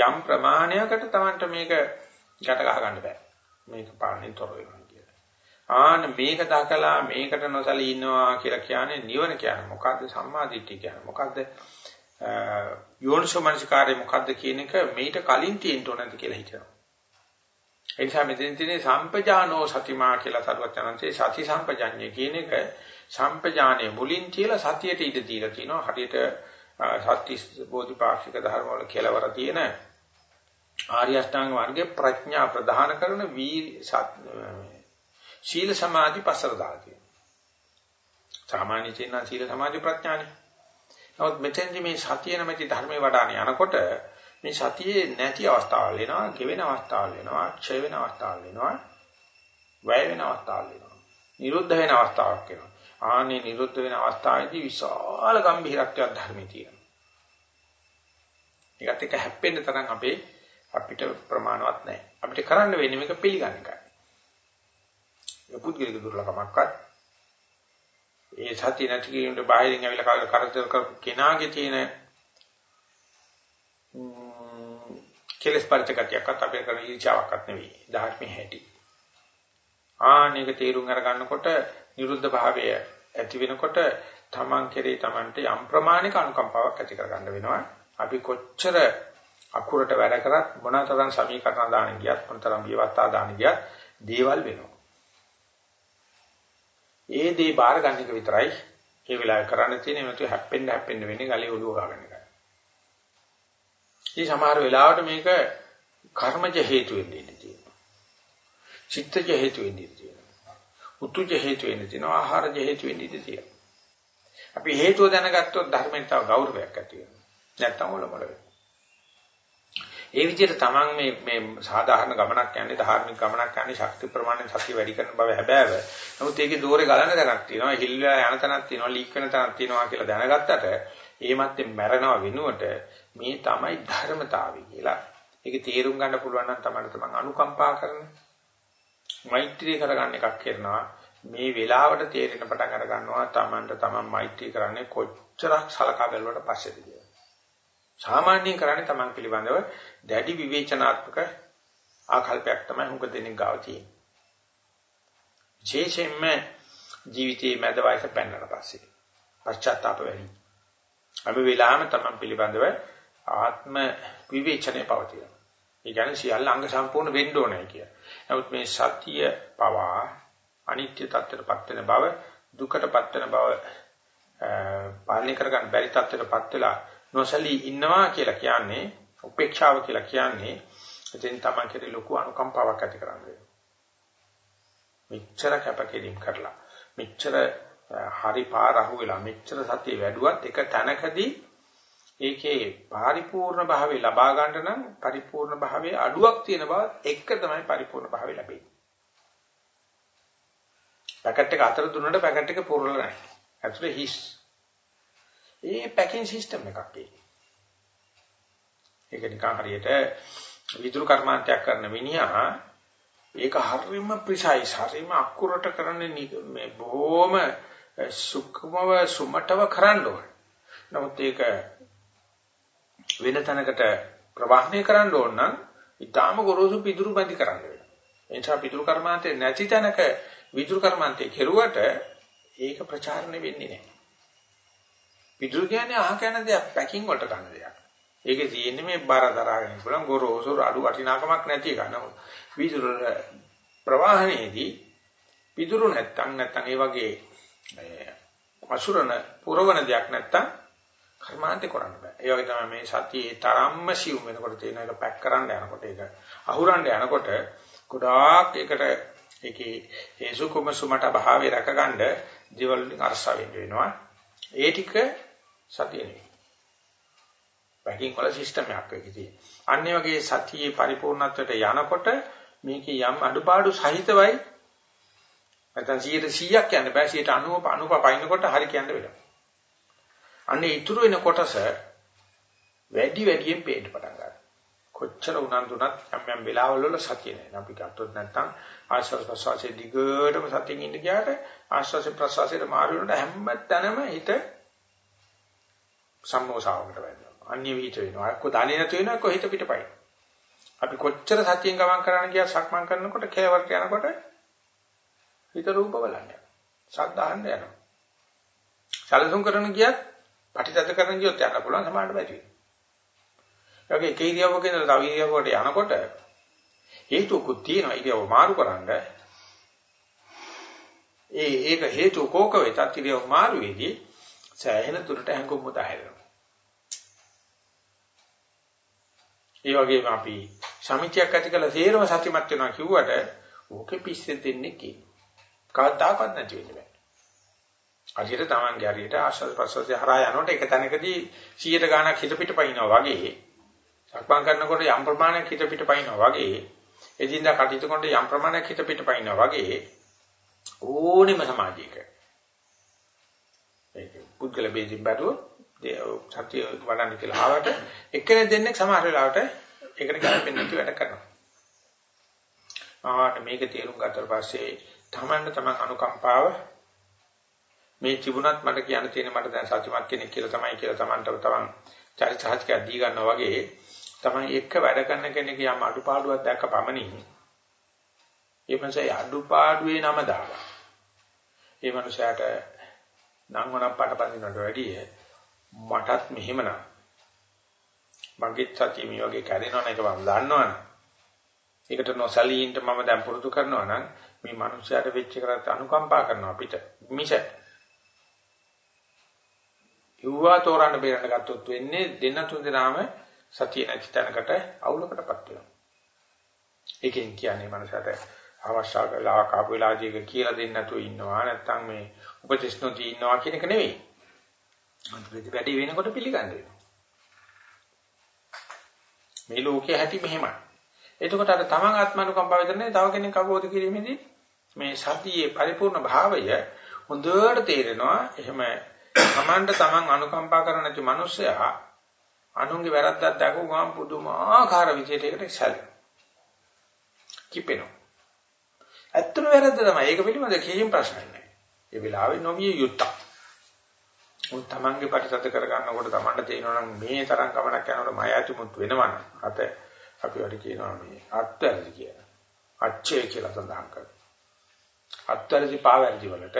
යම් ප්‍රමාණයකට Tamanට මේක ගැට ගහ ගන්න බෑ. මේක පාණෙන් තොර වෙනවා කියලා. ආන මේක දකලා මේකට නොසලී ඉන්නවා කියලා කියන්නේ නිවන කියන්නේ මොකද්ද සම්මාදිට්ඨිය කියන්නේ මොකද්ද යෝනිසෝ මනසිකාරය මොකද්ද කියන එක මේට කලින් තියෙන්න ඕනද කියලා හිතනවා. ඒ නිසා මෙතන තියෙන සම්පජානෝ සතිමා කියලා සරුවචනන්සේ සති සම්පජඤ්ඤය කියන එක සම්පජානයේ මුලින් කියලා සතියට ඉඳ දීලා තිනවා. හරියට සත්‍ති බෝධිපාක්ෂික ධර්ම වල කෙලවර තියෙන ආර්ය අෂ්ටාංග මාර්ගයේ ප්‍රඥා ප්‍රධාන කරන වී සීල සමාධි පසර දාලා තියෙනවා. සාමාන්‍ය චේතනා සීල සමාධි ප්‍රඥානේ නමුත් මෙතෙන්දි මේ සතිය නැමැති ධර්මයේ වඩාන යනකොට මේ සතියේ නැති අවස්ථාවල් එනවා, ගෙවෙන අවස්ථාවල් එනවා, ක්ෂය වෙන අවස්ථාවල් එනවා, වැය වෙන අවස්ථාවල් එනවා, නිරුද්ධ වෙන අවස්ථාවක් එනවා. ආනේ නිරුද්ධ වෙන අවස්ථාවේදී විශාල ගම්භීරත්වයක් ධර්මයේ තියෙනවා. ඒකත් එක්ක හැප්පෙන්න තරම් අපේ අපිට ප්‍රමාණවත් නැහැ. අපිට කරන්න වෙන්නේ මේක පිළිගන්න එකයි. ඒ පුද්ගලික දුර්ලභමක්වත් ඒ සතිය නැති කිරීමට බාහිරින් ඇවිල්ලා කරදර කරපු කෙනාගේ තියෙන කෙලස් පරිචකතියක්වත් අපේ කරන ඊචාවක්වත් නෙවෙයි. ධර්මයේ හැටි. ආනේක තීරුම් අර ගන්නකොට නිරුද්ධ භාවය ඇති වෙනකොට තමන් කෙරේ තමන්ට යම් ප්‍රමාණික අනුකම්පාවක් ඇති කර ගන්න වෙනවා. අපි කොච්චර අකුරට වැඩ කරත් මොනතරම් සමීකරණ දාන ගියත් මොනතරම් විවස්ථා දාන ගියත් දේවල් වෙනවා. ඒ දේ බාර ගන්න එක විතරයි ඒ වෙලාවේ කරන්න තියෙන්නේ නැතු හැප්පෙන්න හැප්පෙන්න වෙන්නේ ගලේ ඔළුව ගන්න එකයි. මේ සමහර වෙලාවට මේක කර්මජ හේතු වෙන්නේ තියෙනවා. චිත්තජ හේතු වෙන්නේ තියෙනවා. උතුජ හේතු වෙන්නේ තියෙනවා. ආහාරජ හේතු වෙන්නේ තියෙනවා. අපි හේතුව දැනගත්තොත් ධර්මයෙන් තව ගෞරවයක් ඇති වෙනවා. නැත්තම් ඔලොමල වෙනවා. ඒ විදිහට තමන් මේ මේ සාධාරණ ගමනක් යන්නේ ධාර්මික ගමනක් යන්නේ ශක්ති ප්‍රමාණයෙන් සතිය වැඩි කරන බව හැබෑව. නමුත් ඒකේ දෝරේ ගලන තැනක් තියෙනවා, හිල්ලා යන තැනක් තියෙනවා, ලීක් වෙන තැනක් තියෙනවා කියලා දැනගත්තට ඒ මැත්තේ මැරෙනව වෙනුවට මේ තමයි ධර්මතාවය කියලා. ඒක තේරුම් ගන්න පුළුවන් නම් තමයි තමන් අනුකම්පා කරන මෛත්‍රී කරගන්න එකක් කරනවා. මේ වෙලාවට තේරෙන පටන් අර ගන්නවා තමන්ට තමන් මෛත්‍රී කරන්නේ කොච්චරක් සලකා බැලුවට පස්සේද කියලා. සාමාන්‍යයෙන් කරන්නේ තමන් පිළිබඳව දැඩි විවේචනාත්මක ආකල්පයක් තමයි හුඟ දෙනෙක් ගාව තියෙන්නේ. විශේෂයෙන්ම ජීවිතයේ මැද වයස පැනනට පස්සේ පශ්චාත්තාප වෙන්නේ. අපි වෙලාම තමන් පිළිබඳව ආත්ම විවේචනය පවතිනවා. ඒ කියන්නේ සියල්ල අංග සම්පූර්ණ වෙන්න ඕනේ කිය. නමුත් මේ සතිය පවා අනිත්‍ය tattරපත් වෙන බව දුකටපත් වෙන බව පාලනය කරගන්න බැරි tattරපත් වෙලා නොසලී ඉන්නවා කියලා කියන්නේ උපේක්ෂාව කියලා කියන්නේ එතෙන් තමයි කෙරේ ලොකු අනුකම්පාවක් ඇති කරන්නේ. මෙච්චර කැපකිරීම කරලා මෙච්චර හරි පාර අහුවෙලා මෙච්චර සතිය වැඩුවත් එක තැනකදී ඒකේ පරිපූර්ණ භාවය ලබා ගන්න නම් පරිපූර්ණ භාවයේ අඩුවක් තියෙන බව එක තමයි පරිපූර්ණ භාවය ලැබෙන්නේ. පැකට් එක අතර දුන්නට පැකට් එක පුරලා නැහැ. ඇතුලේ හිස්. ඒ පැකින් සිස්ටම් එකක් ඒක. ඒක නිකන් හරියට විදුරු කර්මාන්තයක් කරන මිනිහා ඒක හරිම ප්‍රිසයිස් හරිම අකුරට කරන්නේ මේ බොහොම සුක්මව සුමටව කරන්න ඕනේ. නමුත් ඒක වෙන තැනකට ප්‍රවාහණය කරන්න ඕන නම් ඊටාම ගොරෝසු පිදුරු බඳි කරන්න වෙනවා. ඒ නිසා පිදුරු කර්මාන්තේ නැති තැනක විදුරු කර්මාන්තේ කෙරුවට ඒක ප්‍රචාරණය වෙන්නේ නැහැ. පිටුරු කියන්නේ අහ කන දෙයක් පැකින් වලට ගන්න දෙයක්. ඒකේ තියෙන්නේ මේ බර දරාගෙන පුළුවන් ගොරෝසු අඩු වටිනාකමක් නැති එක. නමුත් විදුර ප්‍රවාහනයේදී පිදුරු නැත්තම් නැත්තම් ඒ වගේ අසුරන පුරවන දෙයක් නැත්තම් කර්මාන්තේ කරන්න බෑ. ඒ වගේ තමයි මේ සතියේ තරම්ම සිව් වෙනකොට තියෙන එක පැක් කරන්න යනකොට ඒක අහුරන්න යනකොට ගොඩාක් ඒකට ඒකේ ඒ සුකුම සුමට භාවය රැකගන්න දේවල් අරසා වෙනවා. ඒ ටික සතිය නෙවෙයි. පැකින් වල සිස්ටම් එකක් ඒකේ අන්න වගේ සතියේ පරිපූර්ණත්වයට යනකොට මේකේ යම් අඩුපාඩු සහිතවයි නැත්නම් 100ක් කියන්න බෑ 90 90 පයින්නකොට හරි කියන්න වෙනවා. අන්න ඉතුරු වෙන කොටස වැඩි වැඩියෙන් පේන්න පටන් ගන්නවා. කොච්චර උනන්දුනත් යම් යම් වෙලාවල් වල සතිය නැහැ. අපි ගත්තොත් නැත්නම් ආශ්වාස ප්‍රශ්වාසයේ දිගටම සතියින් ඉන්න ගියාට ආශ්වාස ප්‍රශ්වාසයේ මාරු වෙනකොට හැම තැනම හිත සම්මෝසාවකට වැටෙනවා. අන්‍ය විහිිත වෙනවා. අක්ක දන්නේ නැතු වෙනවා කොහිත පිටපයි. අපි කොච්චර සතියෙන් ගමන් කරන්න ගියා සක්මන් කරනකොට කෙලවරට යනකොට හිත රූප බලන්නේ. ශබ්ද අහන්න යනවා. සැලසුම් කරන ගියත් පටිසද්ද කරන ගියොත් යන්න පුළුවන් සමානට බැරි වෙනවා. ඒ වගේ එක ඉරියව්වක ඉඳලා තව ඉරියව්වකට යනකොට හේතුකුත් තියෙනවා ඉරියව්ව මාරු කරන්න. ඒ ඒක හේතු කෝක වෙතත් ඉරියව් මාරු වෙදී සෑහෙන දුරට හැංගුම් මුත හැදෙනවා. ඒ වගේම අපි සමිතියක් ඇති කළ තේරම සත්‍යමත් වෙනවා කිව්වට ඕකේ පිස්සෙන් දෙන්නේ කි. කවදාකවත් නැති වෙන්නේ නැහැ. අජිත තමන්ගේ හරියට ආශ්වාස ප්‍රශ්වාසය හරහා යනකොට එක තැනකදී 100ට ගාණක් හිත පිට පයින්නවා වගේ සක්මන් කරනකොට යම් ප්‍රමාණයක් හිත පිට පයින්නවා වගේ එදින්දා කටයුතු කරනකොට යම් ප්‍රමාණයක් හිත පිට පයින්නවා වගේ ඕනෙම සමාජයක ඒක පුද්ගල බේදින් බැලුවොත් සත්‍ය වඩන්න කියලා ආවට එක්කෙනෙක් දෙන්නෙක් සමහර වෙලාවට ඒකට ගැලපෙන්නේ නැති වැඩ කරනවා. ආවට මේක තේරුම් ගත්තට පස්සේ තමන්න තමන් අනුකම්පාව මේ තිබුණත් මට කියන්න තියෙන මට දැන් සත්‍යමත් කෙනෙක් කියලා තමයි කියලා තමන්ට තමන් චරිතහත්කයක් දී ගන්නවා වගේ තමයි එක්ක වැඩ කරන කෙනෙක් යම් අඩුපාඩුවක් දැක්ක පමණින් ඒ මනසේ අඩුපාඩුවේ නම දාලා ඒ මනුස්සයාට නම් වණක් පාටපදිනවට වැඩිය මටත් මෙහෙමනම් මගේ සතිය මේ වගේ කැඩෙනවන එක මම දන්නවනේ. ඒකට නොසලීන්ට මම දැන් පුරුදු කරනවා නම් මේ මිනිස්යාට වෙච්ච කරත් අනුකම්පා කරනවා අපිට. මිස යුවා තෝරන්න බේරන්න ගත්තොත් වෙන්නේ දෙන්න තුන් දෙනාම සතිය නැති තැනකට අවුලකටපත් වෙනවා. ඒකෙන් කියන්නේ මනසට අවශ්‍ය කරලා කාපු වෙලාවදීක කියලා දෙන්න නැතුව ඉන්නවා නැත්නම් මේ උපදේශ නොදී ඉන්නවා කියන එක නෙවෙයි. ප්‍රතිපැටි වෙනකොට පිළිගන්න වෙනවා. මේ ලෝකයේ ඇති මෙහෙමයි. එතකොට අර තමන් ආත්මනුකම්පාව විතරනේ තව කෙනෙක් අවබෝධ කිරීමේදී මේ සතියේ පරිපූර්ණ භාවය හොඳට තේරෙනවා. එහෙම තමන්ට තමන් අනුකම්පා කරන නැති මිනිස්සයා අනුන්ගේ වැරද්දක් දැකපු ගමන් පුදුමාකාර විදිහට සැලෙනවා. කිපෙනවා. ඇත්තම වැරද්ද තමයි. ඒක පිළිබඳ කිසිම ප්‍රශ්නයක් නැහැ. ඒ වෙලාවේ නොවිය යුත්තක්. උන් තමන්ගේ ප්‍රතිසත කර ගන්නකොට තමන්ට තේරෙනවා නම් මේ තරම් ගමනක් යනකොට මය ඇතිමුත් වෙනවනම් අත අපි වැඩි කියනවා මේ අත්වැරදි කියලා. අච්චේ කියලා සඳහන් කරනවා. අත්වැරදි පාවැරදි වලට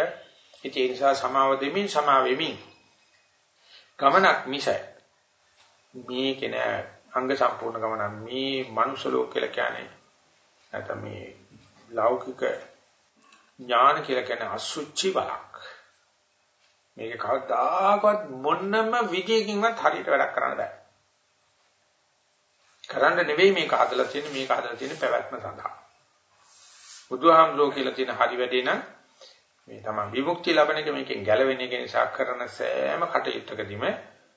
ඉතින් ඒ නිසා සමාව දෙමින් සමාව වෙමින් ගමනක් මිස මේක නෑ අංග සම්පූර්ණ ගමනක් මේ මනුෂ්‍ය ලෝක කියලා කියන්නේ නැත්නම් මේ ලෞකික ඥාන කියලා කියන්නේ අසුචි බලක්. මේක කවදාකවත් මොන්නම විදියකින්වත් හරියට වැඩක් කරන්න බෑ. කරන්න නෙවෙයි මේක හදලා තියෙන්නේ මේක හදලා තියෙන්නේ පැවැත්ම සඳහා. බුදුහාමුදුරුවෝ කියලා තියෙන හරි වැඩේ නම් මේ තමයි විමුක්තිය ලබන එක මේකෙන් ගැලවෙන එක නිසා කරන සෑම කටයුත්තකදීම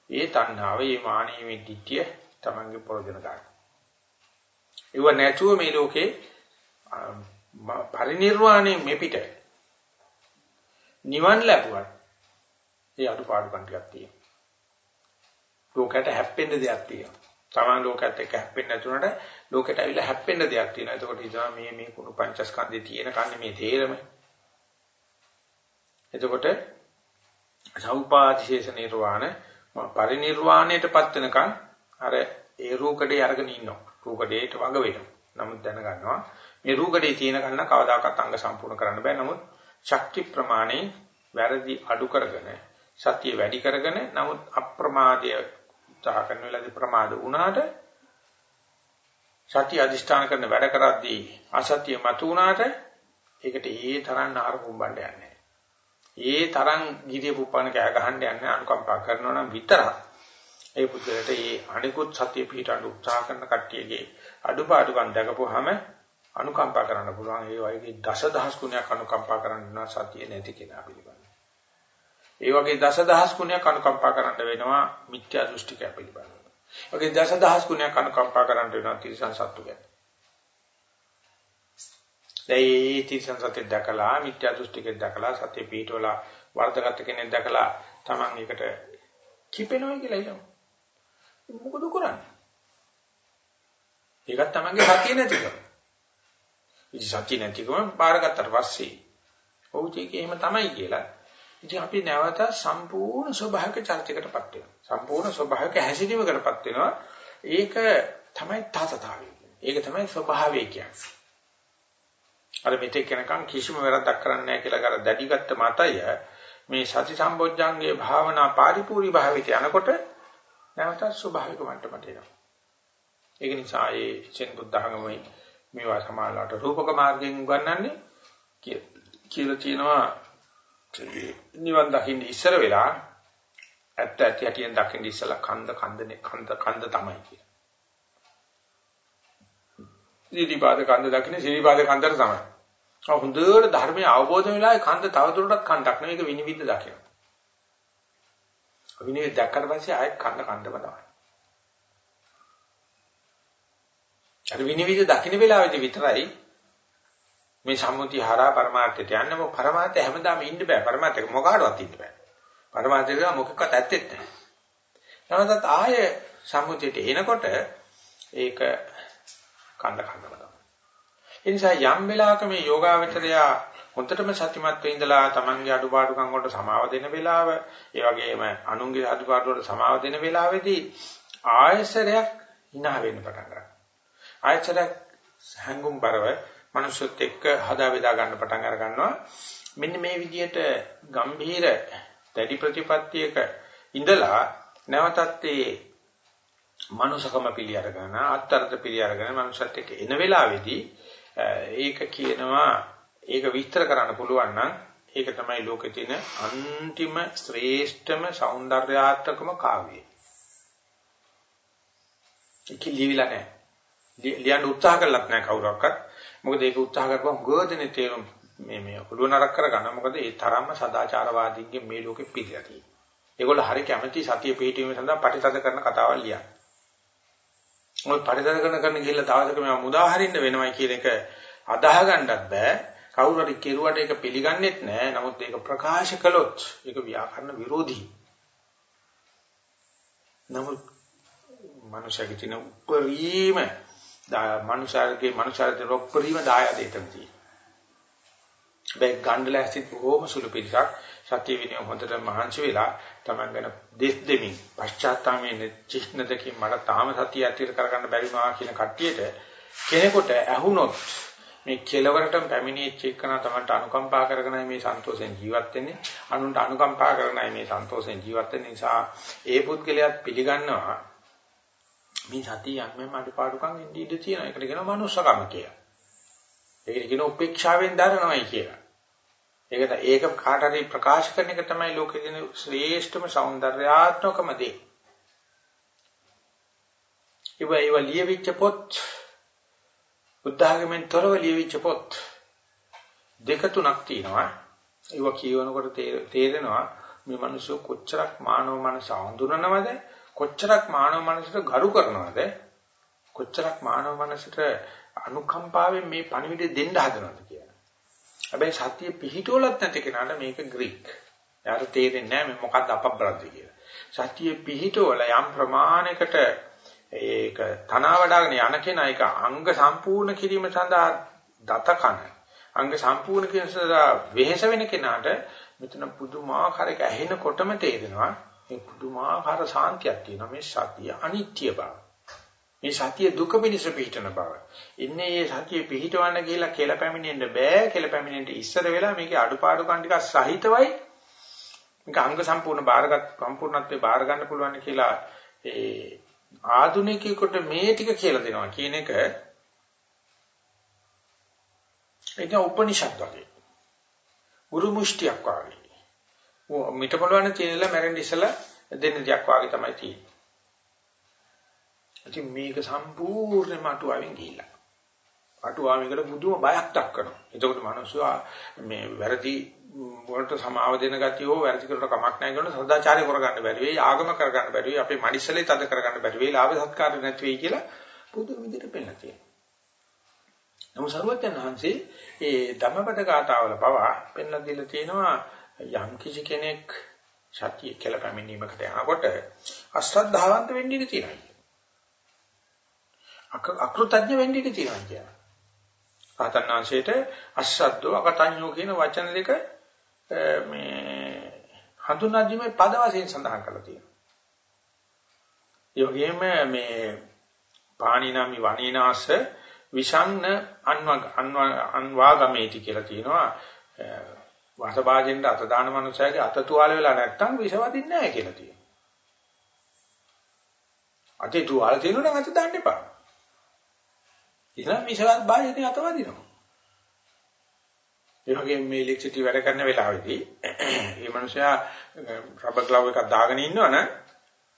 ඒ තණ්හාව, ඒ මානෙ, මේ ditthිය තමන්ගේ ප්‍රයෝජන ගන්න. ඒව නැතුව මේ ලෝකේ පරිණිරවාණය මෙපිට නිවන් ලැබුවත් ඒ අඩුපාඩුකම් ටිකක් තියෙනවා. ලෝකයට හැප්පෙන්න දෙයක් තියෙනවා. තමන් ලෝකයට එක්ක හැප්පෙන්නේ නැතුනට ලෝකයට ඇවිල්ලා හැප්පෙන්න දෙයක් තියෙනවා. එතකොට හිතනවා මේ මේ කුණු පංචස්කන්ධේ තියෙන කන්නේ මේ තේරම. එතකොට සෞපාදිශේෂ නිර්වාණ පරිනිර්වාණයටපත් වෙනකන් අර ඒ රූකඩේ අරගෙන ඉන්නවා. රූකඩේට වග වෙනවා. නමුත් දැනගන්නවා මේ රූකඩේ තියෙන කන්න කවදාකවත් අංග සම්පූර්ණ කරන්න බෑ. නමුත් ශක්ති ප්‍රමාණය වැරදි අඩු කරගෙන සතිය වැඩි කරගෙන නමුත් අප්‍රමාදය උත්සාහ කරන වෙලාවේදී ප්‍රමාද වුණාට සතිය අදිෂ්ඨාන කරන වැඩ කරද්දී අසතිය මතු වුණාට ඒකට ඒ තරම් නාර කුඹන්න යන්නේ. ඒ තරම් ගිරිය පුප්පන කෑ ගහන්න යන්නේ අනුකම්පා කරනවා නම් විතරක්. ඒ පුද්ගලට ඒ අනිකුත් සතිය පිටාට උත්සාහ කරන කට්ටියගේ අඩුපාඩුකම් දැකපුවාම අනුකම්පා කරන්න පුළුවන්. ඒ වගේ දසදහස් ගුණයක් අනුකම්පා කරන්න සතිය නැති කෙනා පිළිබඳ. ඒ වගේ දසදහස් ගුණයක් අනුකම්පා කරන්න වෙනවා මිත්‍යා දෘෂ්ටිකය පිළිබඳව. වගේ දසදහස් ගුණයක් අනුකම්පා කරන්න වෙනවා තිරසන් සත්තු ගැන. ඒ තිරසන් සත්‍ය දැකලා මිත්‍යා දෘෂ්ටිකෙන් දැකලා සත්‍ය පිටවල වර්ධගත කෙනෙක් දැකලා Taman එකට කිපෙනවා කියලා හිතමු. මොකද කරන්නේ? ඒකත් Tamanගේ සතිය නැතිකම. ඉතින් සතිය නැතිකම බාරගත්තට පස්සේ ඔව් ඒක එහෙම තමයි කියලා ඉතින් අපි නැවත සම්පූර්ණ ස්වභාවික චර්චයකටපත් වෙනවා. සම්පූර්ණ ස්වභාවික හැසිරීමකටපත් වෙනවා. ඒක තමයි තාතතාවය. ඒක තමයි ස්වභාවය කියන්නේ. අර මෙතෙක් වෙනකන් කිසිම වැරද්දක් කරන්නේ නැහැ කියලා කර දැඩිගත්ත මතය මේ සති සම්බොජ්ජංගේ භාවනා පරිපූර්ණ භාවිත යනකොට නැවත ස්වභාවික මට්ටමට එනවා. ඒක නිසා ඒ චෙන් බුද්ධඝමයි මේවා සමාලලට රූපක මාර්ගයෙන් උගන්වන්නේ කියලා කියනවා නිවන් දකින්න ඉස්සර වෙලා ඇත්ත ඇති හැටියෙන් දකින්න ඉස්සලා කන්ද කන්දනේ කන්ද කන්ද තමයි කියන්නේ. සීලිපාද කන්ද දකින්න සීලිපාද කන්දට තමයි. ආ හොඳට ධර්මය අවබෝධ වෙලාවේ කන්ද තවදුරටත් කන්දක් නෙවෙයි ඒක විනිවිද දකින්න. විනිවිද දැක්කට පස්සේ ආයෙත් කන්ද කන්දම තමයි. අර විනිවිද දකින්න වෙලාවේදී විතරයි මේ සම්මුති හරහා પરමාර්ථයට යන්න මො પરමාර්ථය හැමදාම ඉන්න බෑ. પરමාර්ථයක මොකහටවත් ඉන්න බෑ. પરමාර්ථයක මොකක්වත් ඇත්තෙත් නැහැ නැවතත් ආයේ සම්මුතියට එනකොට ඒක කන්න කන්නම තමයි. ඒ නිසා යම් වෙලාවක මේ යෝගාවචරය හොඳටම සත්‍යමත් වෙ ඉඳලා තමන්ගේ අඩුපාඩුකම් වලට සමාව දෙන වෙලාව ඒ වගේම අනුන්ගේ අඩුපාඩු වලට සමාව දෙන වෙලාවේදී ආයසරයක් hina වෙන්න පටන් ගන්නවා. ආයසරයක් හැංගුම්overline මනුස්සත් එක්ක හදා බෙදා ගන්න පටන් අර ගන්නවා. මෙන්න මේ විදිහට ගම්භීර දැඩි ප්‍රතිපත්තියක ඉඳලා නැවතත් ඒ මනුසකම පිළි අරගෙන අත්තරද පිළි අරගෙන මනුෂ්‍යත් එක්ක එන වෙලාවේදී ඒක කියනවා ඒක විස්තර කරන්න පුළුවන් නම් ඒක තමයි ලෝකේ තියෙන අන්තිම ශ්‍රේෂ්ඨම సౌందర్యාත්මකම කාව්‍යය. ඒක ලියවිලා නැහැ. ලියන්න උත්සාහ කළත් නැහැ කවුරක්වත්. මොකද ඒක උත්සාහ කරපුවම ගොඩනේ තේරුම් මේ මේ ඔළුව නරක කරගන්න. මොකද ඒ තරම්ම සදාචාරවාදීන්ගේ මේ ලෝකෙ පිළිලා තියෙනවා. ඒගොල්ලෝ හරි කැමැති සතිය පිහිටීම සඳහා පරිසද කරන කතාවල් ලියන. මොකද පරිසද කරන කරන ගිහිල්ලා දවසක මේවා මුදාහරින්න වෙනවයි කියන එක අදාහ ගන්නත් බෑ. කවුරු හරි කෙරුවට ඒක පිළිගන්නෙත් නෑ. නමුත් ඒක ප්‍රකාශ කළොත් ඒක ව්‍යාකරණ විරෝධී. නමුත් මනුෂ්‍යගේ තියෙන උපරිම මනුෂ්‍යයන්ගේ මනුෂ්‍යයන්ට රොප්පරීම දායාද එතන තියෙනවා. හැබැයි ගණ්ඩලැස්තිත් බොහොම සුළු පිටසක් සත්‍ය විනය හොඳට මහන්සි වෙලා Taman ගැන දෙස් දෙමින් පශ්චාත්තාපයෙන් චිහ්න දෙකකින් මට තාම සතිය ඇතිර කරගන්න බැරි වුණා කියන කට්ටියට කෙනෙකුට ඇහුනොත් මේ කෙලවරට පැමිණිච්ච එකන තමන්ට අනුකම්පා කරගෙනයි මේ සන්තෝෂෙන් ජීවත් වෙන්නේ අනුන්ට අනුකම්පා කරගෙනයි මේ සන්තෝෂෙන් ජීවත් වෙන්න නිසා ඒ පුද්ගලයාත් පිළිගන්නවා මේ සතිය යම්ම අඩුපාඩුකම් ඉඳී තියෙන එකට කියනවා මනුස්සකම කියලා. ඒකට කියනවා උපේක්ෂාවෙන් දරනවායි කියලා. ඒකට ඒක කාට හරි ප්‍රකාශ කරන එක තමයි ලෝකේ තියෙන ශ්‍රේෂ්ඨම సౌందర్యාත්මකම දේ. ඉවා ඉවා ලියවිච්ච පොත් බුද්ධාගමෙන් තොරව ලියවිච්ච පොත් දෙක තුනක් තියෙනවා. ඒවා කියවනකොට තේරෙනවා මේ මිනිස්සු කොච්චරක් මානව මනස හඳුනනවද කොච්චරක් මානව මනසට ගරු කරනවද කොච්චරක් මානව මනසට අනුකම්පාවෙන් මේ පණිවිඩය දෙන්න හදනවද කියලා. හැබැයි සතිය පිහිටවලත් නැති කෙනාට මේක ග්‍රීක්. යාට තේරෙන්නේ නැහැ මේ මොකක්ද අපබ්‍රද්ද කියලා. සතිය පිහිටවල යම් ප්‍රමාණයකට ඒක තනවා වඩාගෙන යන කෙනා ඒක අංග සම්පූර්ණ කිරීම සඳහා දතකන අංග සම්පූර්ණ කිරීම සඳහා වෙහෙස වෙන කෙනාට මෙතන පුදුමාකාර එක ඇහෙනකොටම තේරෙනවා මේ පුදුමාකාර ශාන්තියක් තියෙනවා මේ සතිය අනිත්‍ය බව. මේ සතිය දුක පිණිස පිහිටන බව. ඉන්නේ මේ සතිය පිහිටවන්න කියලා කියලා පැමිණෙන්න බෑ කියලා පැමිණෙන්න ඉස්සර වෙලා මේකේ අඩුපාඩුකම් ටිකක් සහිතවයි මේක අංග සම්පූර්ණ බාරගත් සම්පූර්ණත්වයේ බාර ගන්න පුළුවන් කියලා ඒ ආධුනිකයෙකුට මේ ටික කියලා දෙනවා කියන එක ඒක උපනිෂද් වගේ. ගුරු මුෂ්ටියක් වගේ. ඔය මිටපොළවන තියෙනලා මැරෙන්න ඉස්සලා දෙන්න දෙයක් වගේ තමයි තියෙන්නේ. ඉතින් මේක සම්පූර්ණයෙන්ම අටුවාවෙන් ගිහිල්ලා. අටුවාවෙකට බුදුම බයක් දක්වනවා. එතකොට මිනිස්සු මේ වැරදි වලට සමාව දෙන ගතිය හෝ වැරදි කරලා කමක් නැහැ කියන සදාචාරය කරගන්න බැරි වෙයි ආගම කරගන්න බැරි වෙයි අපේ මනිස්සලේ තද කරගන්න බැරි වෙයි ලාභ සත්කාර නැති වෙයි කියලා බුදු විදිහට පෙන්නලා තියෙනවා. නමුත් සරුවත්යන් වහන්සේ ඒ ධම්මපද ගාතාවල පවා පෙන්ලා දීලා තියෙනවා යම් කිසි කෙනෙක් සත්‍ය කියලා පැමිණීමකට යනකොට අශ්‍රද්ධාවන්ත වෙන්න ඉඩ තියෙනවා. අකෘතඥ වෙන්න ඉඩ තියෙනවා කියන්නේ. රහතන්වංශයේට අශ්‍රද්ධෝ අකතඤ්ඤෝ කියන වචන දෙක මේ හඳුනා දීමේ පද වශයෙන් සඳහන් කරලා තියෙනවා. ඒ වගේම මේ පාණිනාමි වණීනාස විෂංන අන්වාගමේටි කියලා තියෙනවා. වාසභාජෙන්ට අත දාන මනුස්සයගේ අත තුවාල වෙලා නැත්තම් විෂ වදින්නේ නැහැ කියලා තියෙනවා. අතේ තුවාල තියෙනවනම් අත දාන්න එපා. ඉතින් විෂවත් භාජනේ අත වදිනවා. ඒ වගේම මේ ඉලෙක්ට්‍රිසිටි වැඩ කරන වෙලාවෙදී මේ මනුස්සයා රබර් ග්ලව් එකක් දාගෙන ඉන්නවනම්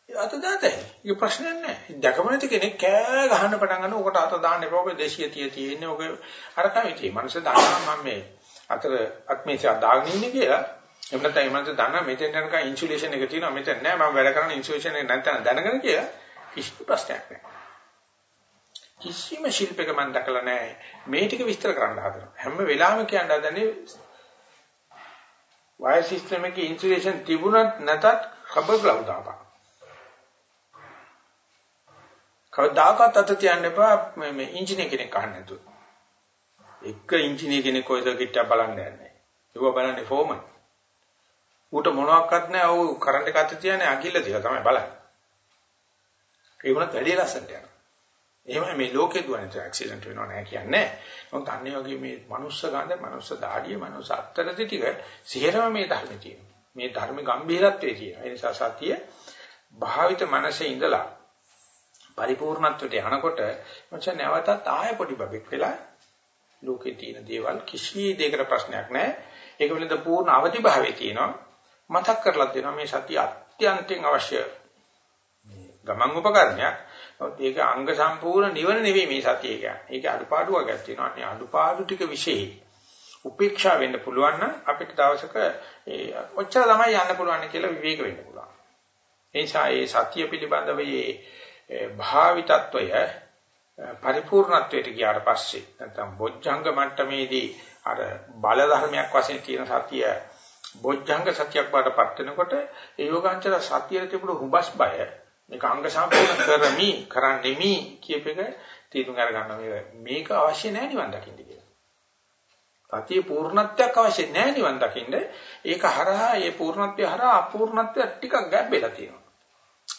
අත දාතයි. ඒක ප්‍රශ්නයක් නැහැ. දැකම නැති කෙනෙක් කෑ ගහන්න පටන් ගන්න ඕකට අත දාන්න එපා. ඔක 230 තියෙන්නේ ඔක අර තමයි. මනුස්ස දන්නවා මම මේ අතර අත්මේෂය දාගෙන ඉන්නේ කියලා. එහෙම නැත්නම් මේ මනුස්ස දන්නා මෙතෙන් යනකම් ඉන්සුලේෂන් එක තියෙනවා. මෙතන නෑ මම වැඩ කරන ඉන්සුලේෂන් එක නැත්නම් දැනගෙන කියලා කිසි ප්‍රශ්නයක් නැහැ. කිසිම ශිල්පයක මම දැකලා නැහැ. මේ ටික විස්තර කරන්න හදනවා. හැම වෙලාවෙම කියන්න හදන්නේ වයර් සිස්ටම් එකේ ඉන්සුලේෂන් තිබුණත් නැතත් රබර් ග්ලව් දාපන්. කවදාකවත් අත තියන්න එපා මේ ඉංජිනේර කෙනෙක් අහන්න නැතුව. එක ඉංජිනේර කෙනෙක් ඔය සර්කිට් එක බලන්න යන්නේ. ඒව බලන්නේ ෆෝමන්. ඌට මොනවත් නැහැ. ඌ කරන්ට් එක අත තියන්නේ අකිල්ල තියලා තමයි බලන්නේ. ඒ වුණත් වැඩි ලස්සනට යනවා. එහෙමයි මේ ලෝකේ දුවන ඇක්සිඩන්ට් වෙනව නැහැ කියන්නේ. මොකද අන්නේ වගේ මේ මනුස්ස ගඳ, මනුස්ස දාඩිය, මනුස්ස අත්තරදි ටික සියරම මේ ධර්මේ තියෙනවා. මේ ධර්ම ගැඹීරත්වයේ තියෙනවා. ඒ නිසා සතිය භාවිත මනසේ ඉඳලා පරිපූර්ණත්වයට යනකොට මචං නැවතත් ආය පොඩි බබෙක් වෙලා ලෝකේ තියෙන දේවල් කිසි දෙයකට ප්‍රශ්නයක් නැහැ. ඒක පිළිබඳ පූර්ණ අවදි භාවයේ තියෙනවා. මතක් කරලා දෙනවා මේ සතිය අත්‍යන්තයෙන් අවශ්‍ය ගමන් උපකරණයක්. ඒක අංග සම්පූර්ණ නිවන නෙවෙයි මේ සතිය කියන්නේ. ඒක අඩුපාඩුවක් තියෙනවා. අනේ අඩුපාඩු ටික විශේෂයි. උපේක්ෂා වෙන්න පුළුවන් නම් අපිට දවසක ඒ ඔච්චර තමයි යන්න පුළුවන් කියලා විවේක වෙන්න පුළුවන්. ඒ නිසා මේ සතිය පිළිබඳව මේ භාවිතත්වය පරිපූර්ණත්වයට ගියාට පස්සේ නැත්නම් බොජ්ජංග මට්ටමේදී අර බල ධර්මයක් වශයෙන් තියෙන සතිය බොජ්ජංග සතියක් වඩපත් වෙනකොට ඒ යෝගාංචර සතියේ තිබුණු හුඹස් බය මේක අංග සම්පූර්ණ කරමි කරන්නෙමි කියප එක තීරුම් අරගන්න මේක මේක අවශ්‍ය නැහැ නිවන් දකින්න කියලා. සතිය පූර්ණත්වයක් අවශ්‍ය නැහැ නිවන් දකින්න. ඒක හරහා ඒ පූර්ණත්වය හරහා අපූර්ණත්වය ටිකක් ගැඹෙලා තියෙනවා.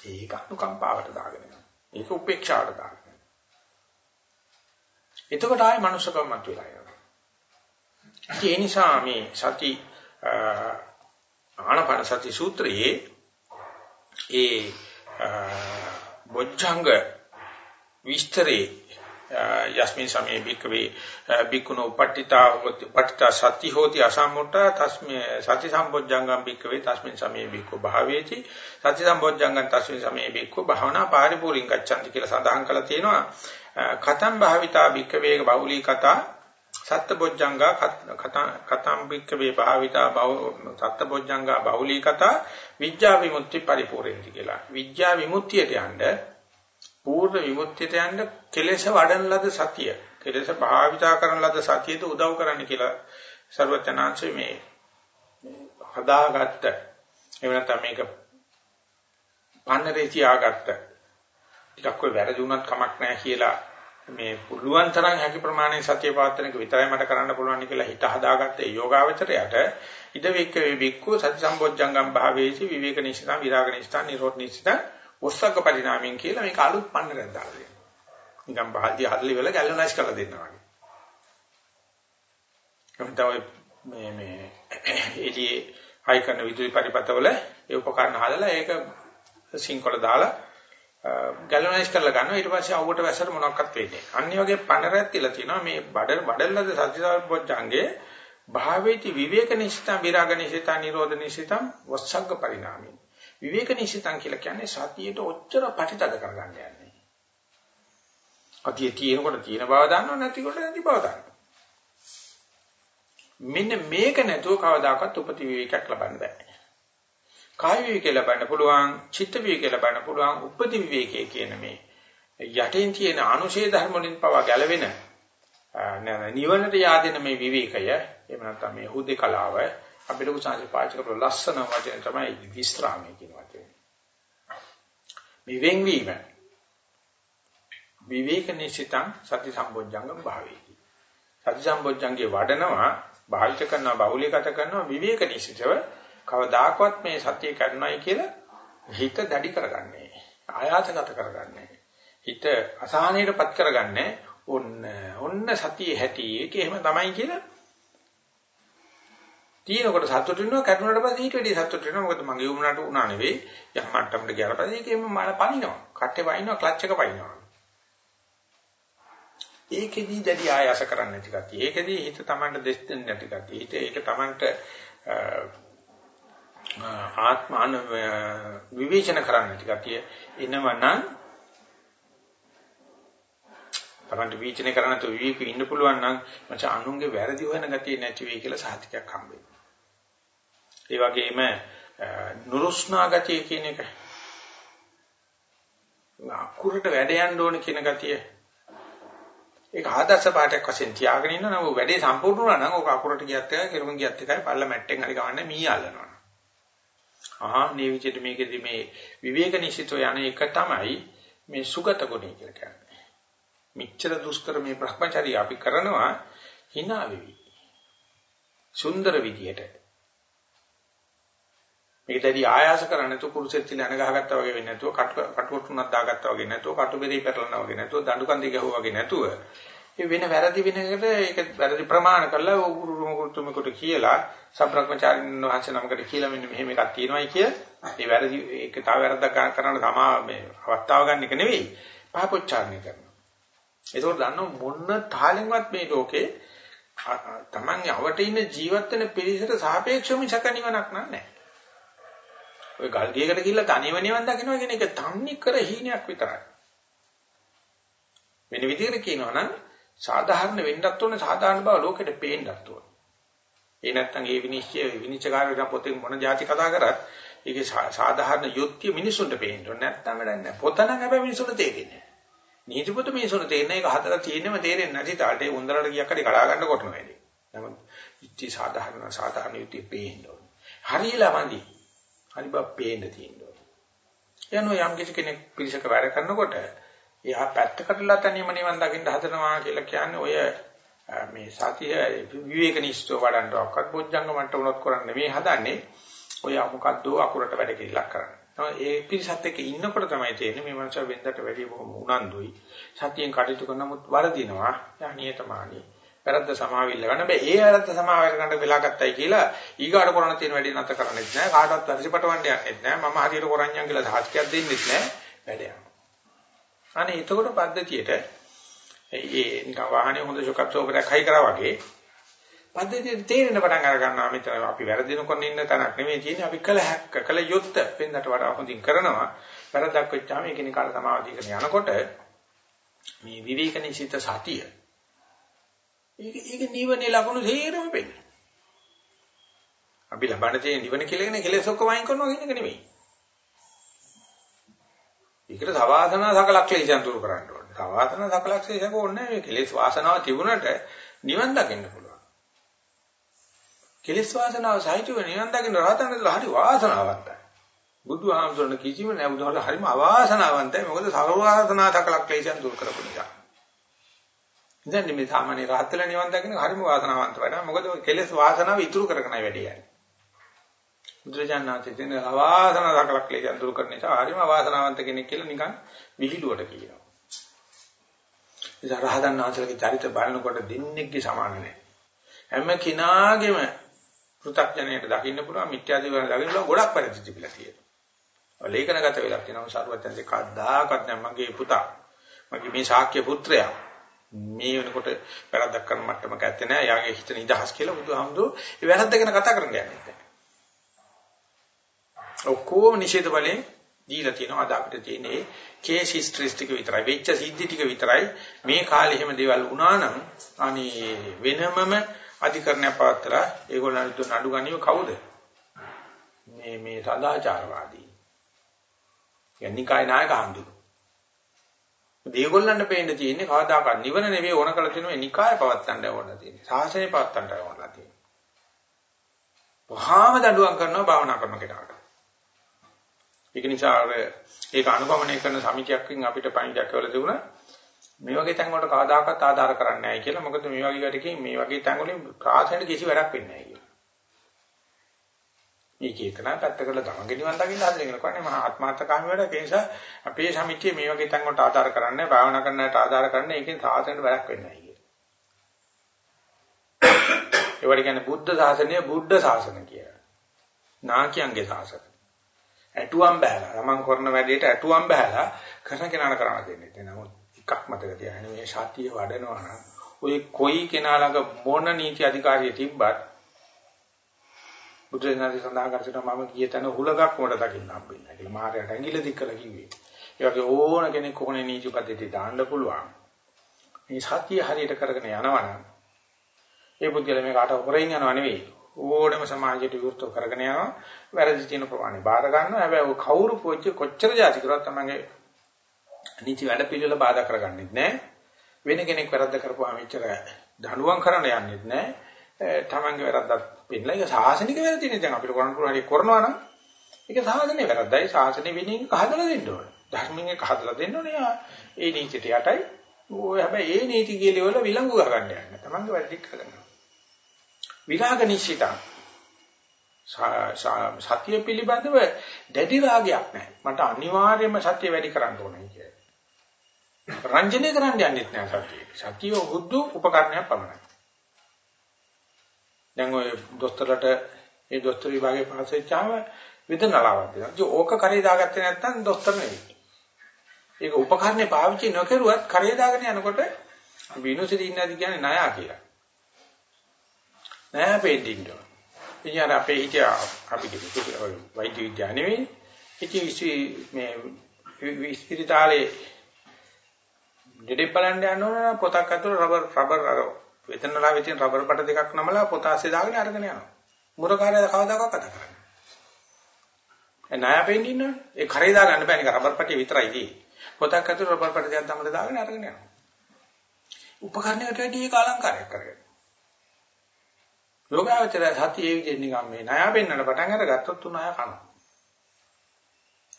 ඒක අනුකම්පාවට දාගෙන යනවා. ඒක උපේක්ෂාවට දාගෙන යනවා. එතකොට ආයේ මනුෂ්‍යකමත් වෙලා යනවා. ඒ නිසා මේ සති ආනපන සති සූත්‍රයේ ඒ බොජ්ජංග විස්තරේ යස්මින් සමේ භික්කවේ භික්ඛුනෝ පට්ඨිතා හෝති පට්ඨිතා සති හෝති අසම්මුට තස්මේ සති සම්බොජ්ජංගම් භික්කවේ තස්මින් සමේ භික්ඛු භාවේති සති සම්බොජ්ජංගම් තස්මින් සමේ භික්ඛු භාවනා පාරිපූර්ණං ගච්ඡanti කියලා සඳහන් කරලා තියෙනවා කතම් භාවිතා භික්කවේ බහුලී කතා සත්බොජ්ජංගා කතම් භික්කවේ භාවිතා බහු සත්බොජ්ජංගා බහුලී කතා විඥා විමුක්ති පරිපූර්ණති කියලා. විඥා විමුක්තියට යන්න පූර්ණ විමුක්තියට යන්න කෙලෙස වඩන ලද සතිය. කෙලෙස භාවිතා කරන ලද සතියට උදව් කරන්න කියලා ਸਰවචනාංශයේ මේ හදාගත්ත එහෙම නැත්නම් මේක පන්නරේ තියාගත්ත ටිකක් ඔය වැරදි වුණත් කමක් නැහැ කියලා මේ පුළුවන් තරම් හැකි ප්‍රමාණය සතිය පවත්වන එක විතරයි මට කරන්න පුළුවන් කියලා හිත හදාගත්ත ඒ යෝගාවචරයට ඉද වික්ක වික්කෝ සති සම්බොජ්ජංගම් භාවේසි විවේක නිසිතං විරාග නිසිතං නිරෝධ නිසිතං ඔස්සක පරිණාමයෙන් කියලා මේක අලුත් පන්නරෙන් දාලා දෙනවා. නිකන් බාල්දිය හදලි වල ගැලනයිස් කරලා දෙනවා වගේ. කොහොමද මේ මේ එළියේ හයි කරන විදුලි පරිපතවල ඒ උපකරණ හදලා ඒක සිංකොල දාලා ගැලවනයිස් කරලා ගන්නවා ඊට පස්සේ අවුවට වැසට මොනවක්වත් වෙන්නේ නැහැ. අනිත් වගේ පණරයක් තියලා තියෙනවා මේ බඩ බඩල්ලද සත්‍යසාරපොච්චංගේ භාවේති විවේක නිසිතං විරාග නිසිතං නිරෝධ නිසිතං වස්සග්ග පරිණාමී. විවේක නිසිතං කියලා කියන්නේ සතියට ඔච්චර පටිතද කරගන්න යන්නේ. අතිය තියෙනකොට තියෙන බව දන්නව නැතිකොට නැති බව දන්නව. මෙන්න මේක නැතුව කවදාකවත් උපති විවේකයක් ලබන්න බෑ. කාය විවේකේ ලබන්න පුළුවන්, චිත්ත විවේකේ ලබන්න පුළුවන්, උපති විවේකයේ කියන මේ යටින් තියෙන අනුශේධ ධර්ම වලින් පවා ගැලවෙන නිවනට yaadෙන මේ විවේකය, එහෙම නැත්නම් මේ හුදේකලාව අපිට උසාවි පාචක කරලා ලස්සන වචන තමයි විස්රාමය කියන වචනේ. මේ වෙන්වීම විවේක නිසිතං සති සම්බොජ්ජංගම් භාවේති. සති සම්බොජ්ජංගේ වඩනවා, භාවිත කරනවා, බහුලීගත කරනවා විවේක නිසිතව කවදාකවත් මේ සත්‍ය කරනයි කියලා හිත දැඩි කරගන්නේ. ආයාසගත කරගන්නේ. හිත අසහනයටපත් කරගන්නේ. ඔන්න ඔන්න සතියේ හැටි. ඒක එහෙම තමයි කියලා තියෙනකොට සතුට වෙනවා කැඩුනට පස්සේ ඊට වැඩි සතුට වෙනවා මොකද මගේ උමනට උනා නෙවෙයි යම් මට්ටමකට ගියාට පස්සේ ඒකෙම මල පනිනවා කට්ටේ වයින්නවා ක්ලච් එක වයින්නවා ඒකෙදි දැඩි ආයාස කරන්න නැති කතිය ඒකෙදි හිත Tamanට දෙස් දෙන්නේ නැති කතිය හිත ඒක Tamanට ආත්ම අන විවේචන කරන්න නැති කතිය එනවනම් තමන්ට විචිනේ කරන්න තු විවේක ඉන්න පුළුවන් නම් මචං අනුන්ගේ වැරදි හොයන ගතිය නැති වෙයි කියලා සාහිතිකයක් හම්බෙයි. ඒ වගේම නුරුස්නා ගතිය කියන එක අකුරට වැඩ යන්න ඕන කියන ගතිය ඒක ආදර්ශ පාඩයක් වශයෙන් තියාගෙන ඉන්න නම් වැඩේ සම්පූර්ණ වුණා නම් ඔක අකුරට ගියත් එකයි කිරුම ගියත් එකයි පල්ල මැට්ටෙන් හරි ගවන්නේ මී අල්ලනවා. ආ මේ විදිහට මේකෙදි මේ විවේක නිශ්චිතව යන එක තමයි මේ සුගත ගුණය කියලා කියන්නේ. මෙච්චර දුෂ්කර මේ භ්‍රමචර්ය අපි කරනවා hina වෙවි. සුන්දර විදියට. මේකදී ආයාස කරන්නේ නැතුව කුරුසෙත් තිල අන ගහගත්තා වගේ වෙන්නේ නැතුව කටු කටුවටුනක් දාගත්තා වගේ නැතුව කටු බෙරේ පැටලනවා වගේ නැතුව දඬු කන්දේ ගැහුවා වගේ නැතුව ඒ වෙන වැරදි වෙන එකට ඒක වැරදි ප්‍රමාණ කරලා උරුමුකුතුමකට කියලා සම්ප්‍රක්‍මචාරින් වහන්සේ නමකට කියලා මෙන්න මෙහෙම එකක් තියෙනවායි කිය. ඒ වැරදි ඒක තව වැරද්දක් කරන්න තමා මේ අවස්ථාව ගන්න එක නෙවෙයි. පහපොච්චාරණය කරනවා. ඒකෝට දන්නව මොන තාලෙන්වත් මේ ලෝකේ Taman යවට ඉන්න ජීවත් වෙන පිරිසට සාපේක්ෂව මිසක නිවනක් නැහැ. ඔය ගල්ගියකට ගිහිල්ලා තනියම නිවන් දකින්න කියන එක තන්නේ කර හීනයක් විතරයි. වෙන විදිහකට කියනවා නම් සාධාරණ වෙන්නත් ඕනේ සාධාරණ බව ලෝකෙට පේන්නත් ඕනේ. ඒ නැත්තම් ඒ විනිශ්චය විනිශ්චයකාරයන් පොතේ මොන જાති කතා කරත් ඒකේ සාධාරණ යුක්තිය මිනිසුන්ට පේන්න ඕනේ. නැත්තම් වැඩක් නැහැ. පොත නම් හැබැයි මිනිසුන්ට තේරෙන්නේ නැහැ. නීතිපොත මිනිසුන්ට තේරෙන්නේ ඒක හතර තියෙනම තේරෙන්නේ නැති තාලට ඒ උන්දරට ගියක් හරි කඩා ගන්න කොට නෙවෙයි. නමුත් ඉති සාධාරණ සාධාරණ යුක්තිය පේන්න ඕනේ. හරියලා වන්දි. හරි බව පේන්න තියෙන්න ඕනේ. යනෝ යම් කිසි කෙනෙක් පිළිසක වැඩ කරනකොට එයා පැත්තකටලා තනියම නිවන් දකින්න හදනවා කියලා කියන්නේ ඔය මේ සතිය විවේක නිෂ්ඨව වඩන්නවක්වත් බොජ්ජංග මට්ට උනත් කරන්නේ මේ හදන්නේ ඔය මොකද්ද අකුරට වැඩ කිරිලක් කරන්නේ. ඒ පිරිසත් එක්ක ඉන්නකොට තමයි තේරෙන්නේ මේ මනුස්සයා වෙන්දට වැඩිය බොහොම උනන්දුයි. සතියෙන් කටයුතු කරන නමුත් වරදිනවා. යහනියතමානී. වැරද්ද සමාවිල්ල ගන්න බෑ. ඒ වැරද්ද සමාවෙල ගන්න වෙලා ගත්තයි කියලා ඊගාට කරණ තියෙන වැඩේ නැත කරන්නේත් නෑ. කාටවත් පරිසපටවන්න යන්නෙත් නෑ. මම හරියට කරන්නම් කියලා සාහිත්‍යයක් දෙන්නෙත් නෑ. වැඩ යනවා. අනේ එතකොට පද්ධතියට ඒ නිකන් වාහනේ හොඳ ෂොක් අබ්සෝවරයක් හයි කරා වගේ පද්ධතියට තේරෙන පටන් අර ගන්නවා. මෙතන අපි වැරදිනකොට ඉන්න තැනක් නෙමෙයි තියෙන්නේ. අපි කළ හැක්ක කළ යුත්ත වෙනදට වඩා හොඳින් කරනවා. වැරද්දක් වෙච්චාම ඒක නිකාල සමාවදීකන යනකොට මේ විවේක නිසිත සතිය. ඒක ඒක නිවනේ ලකුණු තේරෙම වෙන්නේ. අපි ලබන තියෙන නිවන කියලා කියන කෙලෙස් ඔක්කොම අයින් කරනවා කියන එක නෙමෙයි. ඒකට සවාසනා සකලක්ෂේෂයන් දුරු කරන්න ඕනේ. සවාසනා සකලක්ෂේෂක ඕනේ මේ කෙලෙස් වාසනාව තිබුණට නිවන් දකින්න පුළුවන්. කෙලෙස් වාසනාව සහිතව නිවන් දකින්න රහතන්ලා හරි වාසනාවන්තයි. බුදුහාමුදුරන කිසිම නෑ බුදුහාමුදුර හරිම අවාසනාවන්තයි. මොකද සර්වවාසනා සකලක්ෂේෂයන් දුරු කරපු නිසා. දැන් මේ සාමාන්‍ය රහතන්ලා නිවන් දකින්න හරිම වාසනාවන්ත වෙනවා. මොකද කෙලෙස් වාසනාව ඉතුරු කරගෙනයි වැඩි යන්නේ. බුදුරජාණන්සේ දෙන අවාසන දකලක් ලේසන් දුරු කරන නිසා හරිම අවාසනාවන්ත කෙනෙක් කියලා නිකන් විහිළුවට කියනවා. ඉතින් රහතන් වහන්සේගේ චරිත බලනකොට දෙන්නේක්ගේ සමාන නැහැ. හැම කෙනාගේම පෘථග්ජනයට දකින්න පුළුවන් මිත්‍යා දීවන දකින්න පුළුවන් ගොඩක් පරිදි තිබිලා තියෙනවා. ලේඛනගත වෙලා තියෙනවා සරුවත්යන්සේ කද්දාකත් නැ මගේ පුතා මගේ මේ ශාක්‍ය පුත්‍රයා මේ වෙනකොට වැරද්දක් කරන මට්ටමක ඇත්තේ නැහැ. යාගේ හිත නිදහස් කියලා බුදුහාමුදුරුවෝ ඒ වැරද්ද ගැන කතා කරන්න යන්නේ නැහැ. ඔක්කොම නිෂේධ බලෙන් දීලා තියෙනවා. අද අපිට තියෙන්නේ කේස් හිස්ටරිස් ටික විතරයි. වෙච්ච සිද්ධි ටික විතරයි. මේ කාලේ එහෙම දේවල් වුණා නම් අනේ වෙනමම අධිකරණයක් පවත්තලා ඒගොල්ලන්ට නඩු ගනිව කවුද? මේ මේ සදාචාරවාදී. යන්නිකාය නායක හඳුනන මේගොල්ලන්ට පේන්න තියෙන්නේ කවදාකවත් නිවන නෙවෙයි ඕන කරලා තියෙනවා නිකාය පවත්තන්න ඕනලා තියෙන්නේ. සාසනය පවත්තන්න ඕනලා තියෙන්නේ. වහාම දඬුවම් කරනවා භාවනා කරන කෙනාට. ඒක නිසා ඒක අනුගමනය කරන සමිතියකින් අපිට පණිඩක් කියලා දුණා. මේ වගේ තැන් වලට කවදාකවත් ආධාර කරන්නේ නැහැ කියලා. මොකද මේ වගේ වැඩකින් මේ වගේ තැන් වලින් ප්‍රාසයට කිසි වැඩක් වෙන්නේ නැහැ කියලා. මේක එකන පැත්ත කරලා තමන්ගේ නිවන් දකින්න හදන එක නෙවෙයි මහා ආත්මාර්ථකාමී වැඩ. ඒ නිසා අපේ සමිතිය මේ වගේ තැන් වලට ආධාර කරන්නේ භාවනා කරන්නට ආධාර කරන්නේ ඒකෙන් සාසනයට වැඩක් වෙන්නේ නැහැ කියලා. ඒවට කියන්නේ බුද්ධ ශාසනය බුද්ධ ශාසන කියලා. නාකියන්ගේ ශාසනය. ඇටුවම් බහැලා තමන් කරන වැඩේට ඇටුවම් බහැලා කරන කෙනාට කරන්න දෙන්නේ. නමුත් එකක් මතක තියාගන්න මේ ශාතිය වඩනවා නම් ඔය කොයි කෙනා ළඟ මොන නීති අධිකාරිය තිබ්බත් බුදුරජාණන් සඳහන් කරනවා මම ගිය තැන හුලගක් මොකට දකින්න හම්බෙන්නේ. ඒක මාරයට ඇඟිල්ල දික් කළා කිව්වේ. ඒ වගේ ඕන කෙනෙක් කොහොනේ නීති පද්ධතිය දාන්න පුළුවන්. මේ සත්‍ය හරියට කරගෙන යනවනම් ඒ පුද්ගලයා මේ කාට හොරෙන් යනව නෙවෙයි. ඕනම සමාජයට විරුද්ධව කරගෙන යනවා. වැරදි තියෙන ප්‍රමාණය බාර ගන්නවා. හැබැයි කවුරු පොච්ච කොච්චර જાති කරත් තමන්ගේ නීති වැඩ පිළිවෙල බාධා කරගන්නෙත් නෑ. වෙන කෙනෙක් වැරද්ද කරපුවාම එච්චර දඬුවම් කරන්න යන්නෙත් නෑ. තමන්ගේ වැරද්දක් පෙන්නලා ඒක සාසනික වැරදි නේ දැන් අපිට කරන්න පුළුවන් හරි කරනවා නම් ඒක සාසනේ වැරද්දයි සාසනේ වෙනින් කහදලා දෙන්න ඕන ධර්මයෙන් එක හදලා දෙන්න ඕනේ ඒ නීතියට යටයි ඔය හැබැයි ඒ නීති කියලා වල විලංගු කරගන්න යන්න තමන්ගේ වැරදි කරගන්නවා විරාග නිශ්චිතං සත්‍ය පිළිබඳව දැඩි රාගයක් නැහැ මට අනිවාර්යයෙන්ම සත්‍ය වැඩි කරන්න ඕනේ කියලා රංජනය කරන්න යන්නෙත් නෑ සත්‍ය සත්‍ය හුදු උපකරණයක් පමණයි දැන් ඔය දොස්තරලට ඒ දොස්තර විභාගේ පාස් වෙච්චාම විදනලාවක් දෙනවා. ඉතින් ඕක කරේ දාගත්තේ නැත්නම් දොස්තර නෙවෙයි. ඒක උපකරණේ පාවිච්චි නොකරුවත් කරේ දාගෙන යනකොට බිනුසිරි ඉන්නදී කියන්නේ ණයා කියලා. ණයා පෙන්දින්න. ඉතින් අර අපේ හිටියා අපි කිව්වේ වෛද්‍ය විද්‍යාව නෙවෙයි. ඉතින් මේ විස්පිරිතාලේ දෙඩේ බලන්න යනවා පොතක් අතර රබර් රබර් වෙතනලා වෙතින් රබර් පට දෙකක් නමලා පොතාසිය දාගෙන අරගෙන යනවා. මුරකාරය කවදාකවත් කතා කරන්නේ. ඒ ණය පෙන්න ඉන්නවනේ. ඒ කරේ දා ගන්න බෑ නික රබර් පටිය විතරයි තියෙන්නේ. පොතක් ඇතුළේ රබර් පට දෙකක් තමයි දාගෙන අරගෙන යනවා. උපකරණයකට වැඩි ඒක අලංකාරයක් කරගෙන. යෝගාවචරය සතිය ඒ විදිහට නිකන් මේ ණය පෙන්නන පටන් අරගත්තොත් උ ණය කනවා.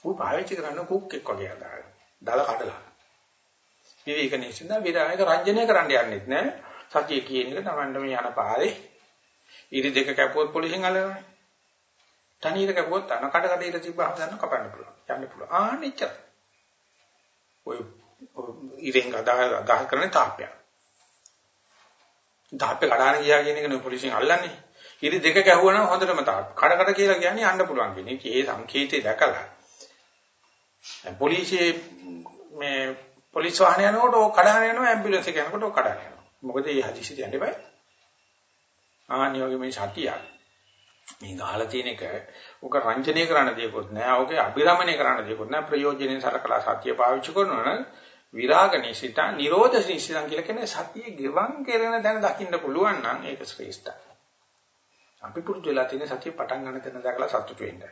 ඌ පාවිච්චි කරන්න කුක්ෙක් වගේ හදාගන්න. දල කඩලා. විවේක නිසින්ද විරායක රංජනය කරන්න යන්නෙත් නෑ. සතිය කියන එක Tamanට මේ යන පාරේ ඉරි දෙක කැපුවොත් පොලිසියෙන් අල්ලනවා. තනියර කැපුවොත් අන කඩ කඩ ඉර තිබ්බහම ගන්න කපන්න පුළුවන්. යන්න පුළුවන්. ආනිච්ච. ඔය ඉරෙන් අදා අදා කරන තාප්පය. තාප්පේ කඩාන ගියා කියන එක නේ පොලිසියෙන් අල්ලන්නේ. ඉරි දෙක කැහුවා නම් හොඳටම තාප්. කඩ කඩ කියලා කියන්නේ යන්න පුළුවන් කියන්නේ. ඒ සංකේතය දැකලා. පොලිසියේ මේ පොලිස් වාහනය යනකොට ඕක කඩාන යනවා ඇම්බියුලන්ස් එක යනකොට ඕක කඩාන යනවා. මොකද මේ හදිසි යන්න බෑ. ආනියෝගේ මේ සතියක් මේ ගහලා තියෙන එක උක රංජනය කරන්න දෙයක්වත් නෑ. ඔකේ අභිරමණය කරන්න දෙයක්වත් නෑ. ප්‍රයෝජනෙන් සලකලා සතිය පාවිච්චි කරනවා නම් විරාග නිසිත නිරෝධ නිසිතන් කියලා කියන්නේ සතිය ගෙවන් කරන දැන දකින්න පුළුවන් නම් ඒක ශ්‍රේෂ්ඨයි. අපි පුරුදු වෙලා තියෙන සතිය පටන් ගන්න තැන දැකලා සතුටු වෙන්න.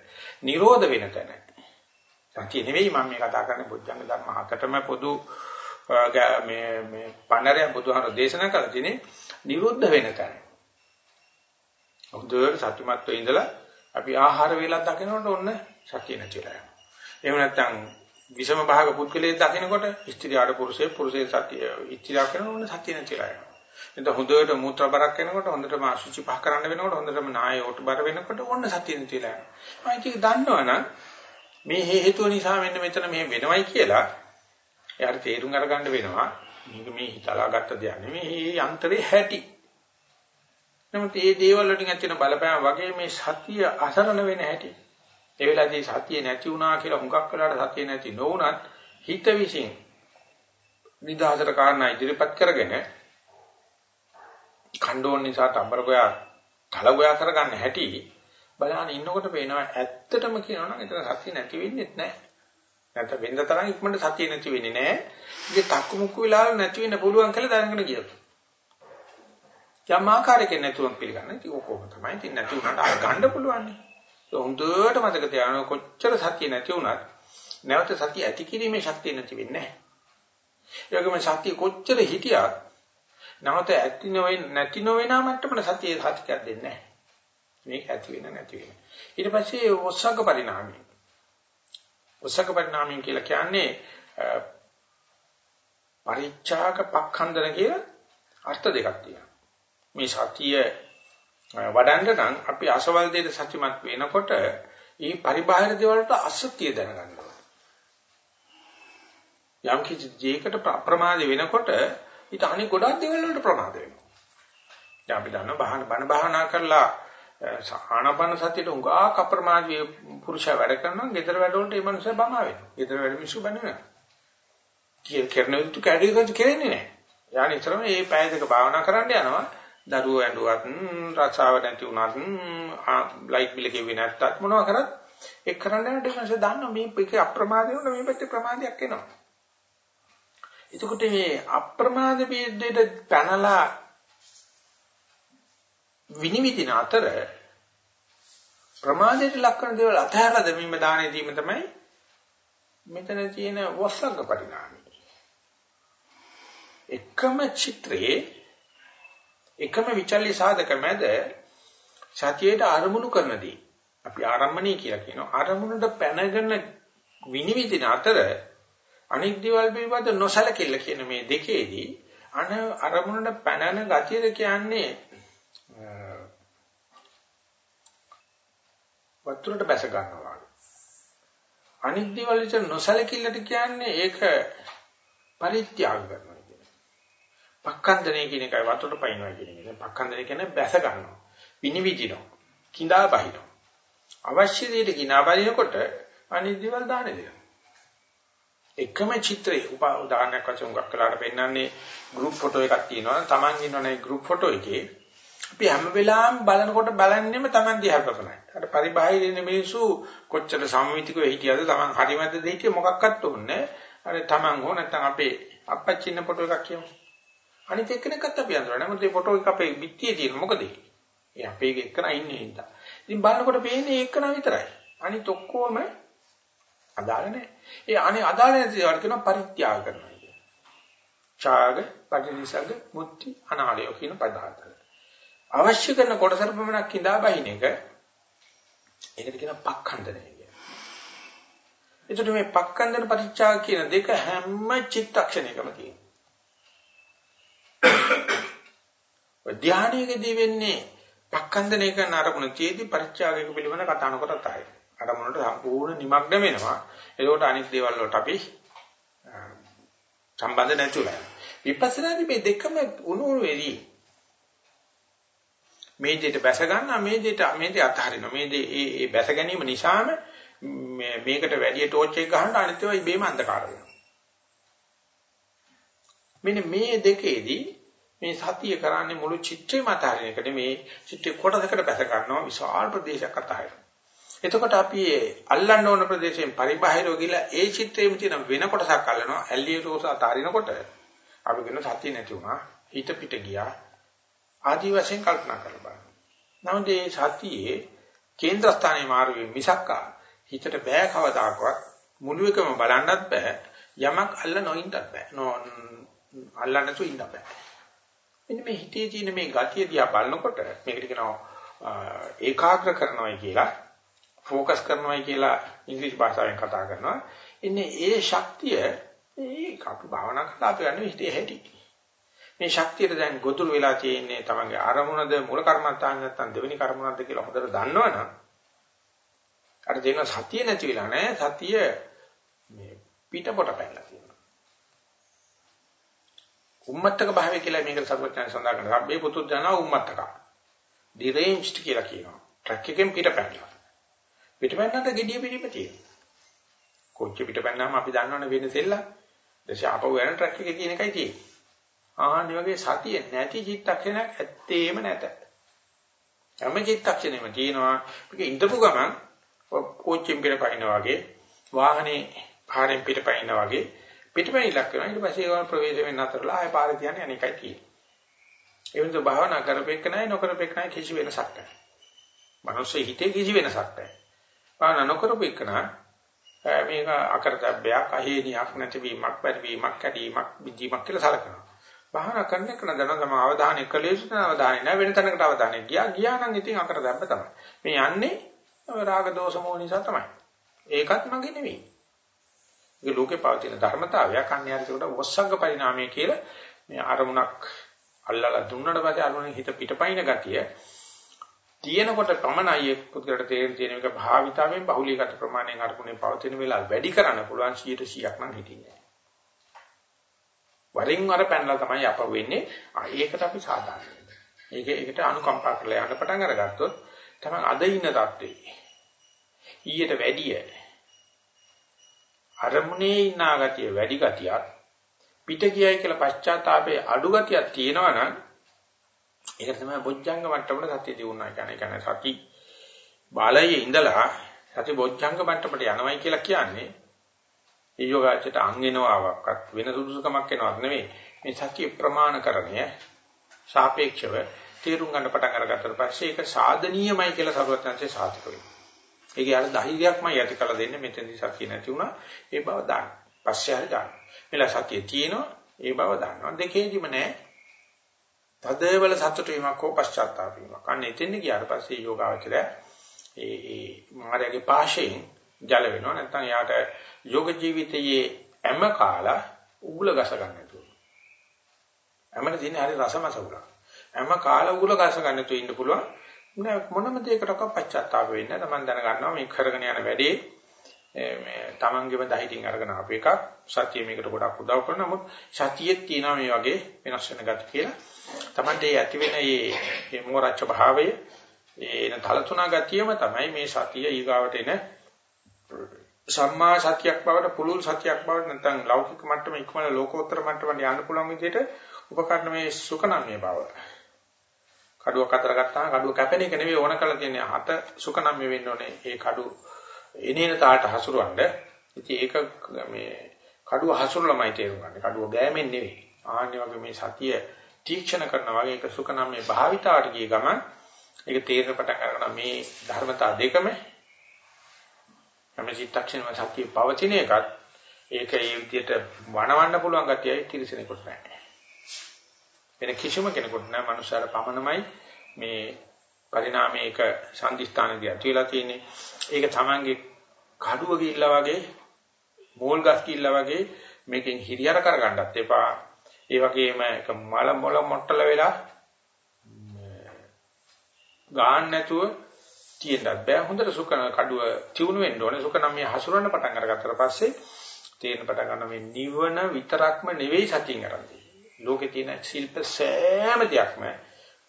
නිරෝධ වෙන තැන. සතිය නෙවෙයි මම මේ කතා කරන්නේ බොජ්ජංග ධර්ම හතරම පොදු මේ මේ පණරය බුදුහාම දේශනා කළා තියෙන්නේ නිරුද්ධ වෙන තැන. හොඳට සතුටුමත් වෙ ඉඳලා අපි ආහාර වේලක් දකිනකොට ඔන්න සතිය නැතිලා යනවා. එහෙම නැත්නම් විෂම භාග පුද්ගලයෙක් දකිනකොට ස්ත්‍රියට පුරුෂයෙ පුරුෂයෙ සතිය ඉච්ඡා කරන ඔන්න සතිය නැතිලා යනවා. එතකොට හොඳට මූත්‍රා බරක් වෙනකොට හොඳටම අසුචි පහ කරන්න වෙනකොට හොඳටම නායෝට බර වෙනකොට ඔන්න සතිය නැතිලා යනවා. මම ඒක දන්නවනම් මේ හේතුව නිසා මෙන්න මෙතන මෙහෙම වෙනවයි කියලා එයාට තේරුම් අරගන්න වෙනවා මේක මේ හිතලා ගත්ත දෙයක් නෙමෙයි මේ යන්ත්‍රේ හැටි. නමුත් මේ දේවල් වලින් ඇතිවෙන බලපෑම වගේ මේ සතිය අසරණ වෙන හැටි. ඒ වෙලාවේදී සතිය නැති වුණා කියලා හුඟක් වෙලාවට සතිය නැති නොවුනත් හිත විසින් නිදහසට කාරණා ඉදිරිපත් කරගෙන ඛණ්ඩෝන් නිසා තඹරගෝයා කලගෝයා කරගන්න හැටි බලන්න ඉන්නකොට පේනවා ඇත්තටම කියනවා නම් එතන සතිය නැති වෙන්නේ නැහැ. නැත්නම් වෙනද තරම් ඉක්මනට සතිය නැති වෙන්නේ නැහැ. ඉතින් තක්කු මුක්කු වෙලාවල නැති වෙන්න පුළුවන් කියලා දැනගෙන ගියොත්. යම් ආකාරයකින් නැතුවම් පිළිගන්න. ඉතින් ඕක කොහොම තමයි. ඉතින් නැති වුණාට ආය ගන්න පුළුවන්. ඒ හොඳට මතක තියාගන්න කොච්චර සතිය නැති වුණත් නැවත සතිය ඇති කිරීමේ ශක්තිය නැති වෙන්නේ නැහැ. ඒකම සතිය කොච්චර හිටියත් නැවත ඇති නොවේ නැති නොවෙනා මට්ටමට සතිය සතියක් දෙන්නේ නැහැ. මේක ඇති වෙන නැති වෙන. ඊට පස්සේ ඔස්සග්ග පරිණාමය. ඔස්සග්ග පරිණාමය කියලා කියන්නේ පරිච්ඡාක පක්ඛන්දන කියලා අර්ථ දෙකක් තියෙනවා. මේ සතිය වඩන්න නම් අපි අසවල් දෙයට සත්‍යමත් වෙනකොට ඊ පරිබාහිර දේවල්ට අසත්‍ය දැනගන්න ඕනේ. යම් කිසි ජීයකට ප්‍රමාද වෙනකොට ඊට අනිත් ගොඩක් දේවල් වලට ප්‍රමාද වෙනවා. දැන් අපි දන්නවා බහන බණ භාවනා කරලා ආනාපාන සතියට උගා කප්‍රමාදී පුරුෂයා වැඩ කරනවා ගෙදර වැඩ වලට ඒ මනුස්සයා බමා වෙනවා. ගෙදර වැඩ මිනිස්සු බනිනවා. කිය කරන විට කැඩිකත් කෙරෙන්නේ නැහැ. යානි තරම මේ පැය දෙක භාවනා කරන්න යනවා. දරුවෝ ඇඬුවත් රසාව නැති වුණත් ලයිට් බිල ගෙවි නැත්තත් මොනවා කරත් ඒක කරන්න යන ඩිෆරන්ස් දන්නවා මේ එක අප්‍රමාදී වුණා මේ පැත්තේ ප්‍රමාදයක් එනවා. එතකොට මේ අප්‍රමාද වේදෙට පැනලා විනිවිදින අතර ප්‍රමාදයට ලක් කරන දේවල් අතහැරලා දැමීම දාණය දීම තමයි මෙතන තියෙන වස්සග්ග පරිණාමය. එකම චිත්‍රයේ එකම විචල්්‍ය සාධක මැද සතියේට අරමුණු කරනදී අපි ආරම්මණය කියලා කියනවා. අරමුණට පැනගෙන විනිවිදින අතර අනික් දේවල් පිළිබඳ නොසලකිල්ල කියන මේ දෙකේදී අන අරමුණට පැනන ගතියද කියන්නේ වතුරට බැස ගන්නවා. අනික් දේවල් විතර නොසලකිල්ලට කියන්නේ ඒක පරිත්‍යාග කරනවා. පක්ඛන්දනය කියන එකයි වතුරට පයින්නවා කියන එක. පක්ඛන්දනය කියන්නේ බැස ගන්නවා. විනිවිදිනවා. කිඳා බහිනවා. අවශ්‍ය දෙයට කිනා බහිනකොට අනිත් දේවල් දාන්න දෙනවා. එකම චිත්‍රේ උදාහරණයක් වශයෙන් උගක් කළාට පෙන්නන්නේ group photo එකක් තියෙනවා. Taman ඉන්නවනේ group photo එකේ අපි හැම වෙලාවෙම බලනකොට බලන්නෙම Taman දිහා බලනයි. අර පරිබාහිර ඉන්න මිනිස්සු කොච්චර සමමිතිකව හිටියද Taman හරිමැද්ද දෙහිටිය මොකක්වත් ඕනේ. අර Taman හෝ නැත්නම් අපේ අප්පච්චි ඉන්න ෆොටෝ එකක් කියමු. අනිත් එක්කෙනෙක්වත් අපි අඳුරන්නේ. මොකද මේ ෆොටෝ එක අපේ පිටියේ තියෙන මොකද ඒ? ඒ අපේ එක්කන ඉන්නේ හින්දා. ඉතින් බලනකොට පේන්නේ එක්කන විතරයි. අනිත් ඔක්කොම අදාළ නැහැ. ඒ අනේ අදාළ නැති ඒවාට කියනවා පරිත්‍යාග කරනවා කියන්නේ. ඡාග, පටිනිසග, මුත්‍ති, අනාලය කියන පදාර්ථ. අවශ්‍ය කරන කොටසට පමණක් කිඳා බහින එක ඒකට කියනවා පක්ඛන්දනය කියලා. එතකොට මේ පක්ඛන්දන පරිත්‍යාග කියන දෙක හැම චිත්තක්ෂණයකම තියෙනවා. ධානයේදී වෙන්නේ පක්ඛන්දනය කරන අරමුණ තියේදී පරිත්‍යාගයක පිළිවෙල කතා නොකරත් ආයි. අරමුණට සම්පූර්ණ නිමග්න වෙනවා. ඒකට අනිත් දේවල් වලට අපි සම්බන්ධ නැතුලා. විපස්සනාදී මේ දෙකම උණු උණු වෙරි. මේ දෙයට බැස ගන්නවා මේ දෙයට මේ දෙය අතහරිනවා. මේ දෙය ඒ ඒ බැස ගැනීම නිසාම මේකට වැඩි ටෝච් එක ගහන්න අනිත් ඒවා ඉබේම අන්ධකාර වෙනවා. මෙන්න මේ දෙකේදී මේ සතිය කරන්නේ මුළු චිත්‍රෙම අතහරින එකට මේ චිත්‍රේ කොටසකට බැස ගන්නවා විශාල ප්‍රදේශයක් අතහරිනවා. එතකොට අපි අල්ලන්න ඕන ප්‍රදේශයෙන් පරිබාහිරව ගිහලා ඒ චිත්‍රයේම තියෙන වෙන කොටසක් අල්ලනවා. ඇල්ලිය රෝස අතහරිනකොට අපි කියන සතිය නැති වුණා. හිත පිට ගියා. ආදි වශයෙන් කල්පනා කරලා බලන්න. නමුත් මේ සතියේ කේන්ද්‍රස්ථානයේ මාරුවේ මිසක්කා හිතට බෑ කවදාකවත් මුළු එකම බලන්නත් බෑ. යමක් අල්ල නොඉන්නත් බෑ. අල්ලන්න නැතුව ඉන්න බෑ. මෙන්න මේ හිතේ තියෙන මේ ගතිය දිහා බලනකොට මේකට කියනවා ඒකාග්‍ර කරනවායි කියලා ફોકસ කරනවායි කියලා ඉංග්‍රීසි භාෂාවෙන් කතා කරනවා. ඉන්නේ ඒ ශක්තිය ඒක අපි භාවනා කරලා අපි ගන්න හිතේ හැටි. මේ ශක්තියට දැන් ගොදුරු වෙලා තියෙන්නේ තමන්ගේ අරමුණද මූල කර්මත්තාන් නැත්තම් දෙවෙනි කර්මණක්ද කියලා හොඳට දන්නවනම් අර දෙන සතිය නැති වෙලා නැහැ සතිය මේ පිටපොට පැනලා උම්මත්තක භාවය කියලා මේකට සර්වඥයන් සඳහන් කරනවා. රබ්බේ පුතු ජනා උම්මත්තක. deranged කියලා කියනවා. ට්‍රක් එකෙන් පිට පැනලා. පිටපැන්නට gediya පිළිම තියෙනවා. කොච්චර පිටපැන්නාම අපි දන්නවනේ වෙන සෙල්ලම්. දැන් ආපහු යන ට්‍රක් එකේ තියෙන එකයි තියෙන්නේ. ආහනේ වගේ සතිය නැති චිත්තක්ෂණයක් ඇත්තේම නැත. හැම චිත්තක්ෂණෙම තියෙනවා. මේක ඉඳපු ගමන් කෝච්චියෙන් පිටපයින්න වගේ වාහනේ පාරෙන් පිටපයින්න වගේ පිටපයිලක් කරනවා. ඊට පස්සේ ඒවා ප්‍රවේශ වෙන්න අතරලා ආය පාරේ තියන්නේ අනේකයි තියෙන්නේ. ඒ වෙනතු භාවනා කරපෙන්න නැහැ නොකරපෙන්න නැහැ කිසි වෙනසක් නැහැ. මනුස්ස හිතේ කිසි වෙනසක් නැහැ. භාවනා නොකරපෙන්න මේක අකරතැබ්බයක් අහේනියක් නැතිවීමක් පරිවීමක් කැඩීමක් විදීමක් කියලා සලකනවා. භාවනා කරන එක නදන තම අවධානය කළේ සුන අවධානය නැ වෙන තැනකට අවධානය ගියා ගියා නම් ඉතින් අකරතැබ්බ තමයි. මේ යන්නේ රාග දෝෂ මොහ නිසා තමයි. ඒකත් මගේ නෙවෙයි. ඒක ලෝකේ පවතින ධර්මතාවයක් අන්‍යයන්ට වස්සංග පරිණාමය කියලා මේ අරමුණක් අල්ලලා දුන්නට පස්සේ අරමුණේ හිත පිටපයින් ගතිය තියෙනකොට පමණයි පුද්ගලට තේරෙන තියෙන එක භාවිතාවෙන් බහුලීගත ප්‍රමාණයෙන් අරමුණේ පවතින වෙලාව වැඩි කරන්න පුළුවන් 100%ක් නම් හිටින්නේ. වරින් වර පැනලා තමයි අප වෙන්නේ. ඒකට අපි සාධාරණයි. ඒක ඒකට අනුකම්පා කරලා යන්න පටන් අරගත්තොත් තමයි අද ඉන්න තත්ත්වේ. ඊට වැඩිය අරමුණේ ඉන්න ගතිය වැඩි ගතියක් පිට ගියයි කියලා පශ්චාත්තාපයේ අඩු ගතියක් තියෙනවා නම් ඒක තමයි බොජ්ජංග මට්ටමට සතිය දිනුනා කියන්නේ. කියන්නේ සති බාලයේ ඉඳලා සති බොජ්ජංග මට්ටමට යනවයි කියලා කියන්නේ ඒ යෝගාචරයට අං වෙනවාක්වත් වෙන සුදුසුකමක් වෙනවක් නෙමෙයි. මේ සතිය ප්‍රමාණකරණය සාපේක්ෂව තේරුම් ගන්න පටන් අරගත්තට පස්සේ ඒක සාධනීයමයි කියලා සරුවත්‍යංශේ සාතික වෙනවා. ඒක යාර ධෛර්යයක්මයි ඇති කළ දෙන්නේ මෙතනදී සතිය නැති වුණා ඒ බව දාන්න. පස්සේ හරි දාන්න. මෙලා සතිය තියෙනවා ඒ බව දාන්නවා. දෙකේදිම නෑ. තදවල සතුට වීමක් හෝ පශ්චාත්තාප වීමක්. අන්න එතෙන් ගියාට පස්සේ යෝගාවචරය ඒ ඒ මායාවේ පාෂයෙන් ජල වෙනවා. නැත්නම් යාට යෝග ජීවිතයේ හැම කාලා උගුල ගස ගන්න නැතුව. හැමද තියෙන්නේ හරි රසමස උගල. හැම කාලා උගුල ගස ගන්න නැතුව ඉන්න පුළුවන්. මොනම දෙයකටක පශ්චාත්තාප වෙන්නේ නැහැ. Taman දැනගන්නවා මේ කරගෙන යන වැඩේ මේ Tamanගේම දහිතින් අරගෙන ආපු එකක්. සතිය මේකට ගොඩක් උදව් කරනවා. නමුත් සතියෙත් තියෙනවා මේ වගේ වෙනස් වෙන ගති කියලා. Tamante ඇති වෙන මේ මොරච්ච භාවය එන තලතුණා ගතියම තමයි මේ සතිය ඊගාවට එන සම්මා සතියක් බවට පුළුල් සතියක් බවට නැත්නම් ලෞකික මට්ටම ඉක්මන ලෝකෝත්තර මට්ටමට යන්න පුළුවන් විදිහට උපකරණ මේ සුඛනම්ය බව. කඩුවක් අතර ගත්තාම කඩුව කැපෙන එක නෙවෙයි ඕන කරලා තියෙන්නේ හත සුඛනම්ය වෙන්න ඕනේ. ඒ කඩුව එනේන තාලට හසුරවන්න. ඉතින් ඒක මේ කඩුව හසුරලමයි තේරුම් ගන්න. කඩුව බෑමෙන් නෙවෙයි. ආන්නේ වගේ මේ සතිය තීක්ෂණ කරනවා වගේ ඒක සුඛනම්ය භාවිතාවට ගිය ගමන් ඒක තේරෙන පටන් ගන්නවා මේ ධර්මතා දෙකම හැම චිත්තක්ෂණයම සතිය පවතින එකත් ඒක ඒ විදිහට වණවන්න පුළුවන් ගතියයි තිරසනෙකුට නැහැ. වෙන කිසිම කෙනෙකුට නෑ මනුෂ්‍යයල පමණමයි මේ පරිණාමයක සංදිස්ථානදී ඇති වෙලා තියෙන්නේ. ඒක තමංගේ කඩුව ගිල්ලා වගේ මෝල් ගස් ගිල්ලා වගේ මේකෙන් හිරියර කරගන්නත් එපා. ඒ වගේම එක මල මොල මොට්ටල වෙලා ගාන්න නැතුව තියෙන්නත් බෑ හොඳට සුඛ කඩුව තියුණු වෙන්න ඕනේ සුඛ නම් මේ හසුරන්න පටන් අරගත්තට පස්සේ තේරෙන පටන් ගන්න මේ නිවන විතරක්ම නෙවෙයි සතියින් අරන්නේ ලෝකේ තියෙන ශිල්ප සෑම දෙයක්ම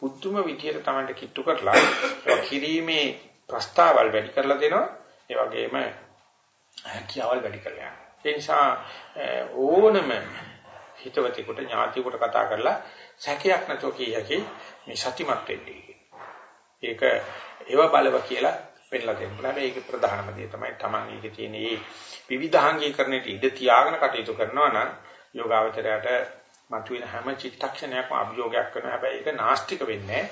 පුදුම විදියට තමයි කිට්ටු කරලා කිරීමේ ප්‍රස්තාවල් වැඩි කරලා දෙනවා. ඒ වගේම හැකියාවල් වැඩි කරලා යනවා. ඒ නිසා ඕනම හිතවතෙකුට ඥාතියෙකුට කතා කරලා සැකයක් නැතුව කියකි මේ සතිමත් වෙන්නේ. ඒක ඒව බලව කියලා පෙන්නලා දෙන්න. හැබැයි ඒක ප්‍රධානම දේ තමයි Taman එකේ තියෙන මේ විවිධාංගීකරණයට ඉඩ තියාගෙන කටයුතු කරනවා නම් යෝගාවචරයට මතුවෙන හැම චිත්තක්ෂණයක්ම අභියෝගයක් කරනවා. හැබැයි ඒක නාස්තික වෙන්නේ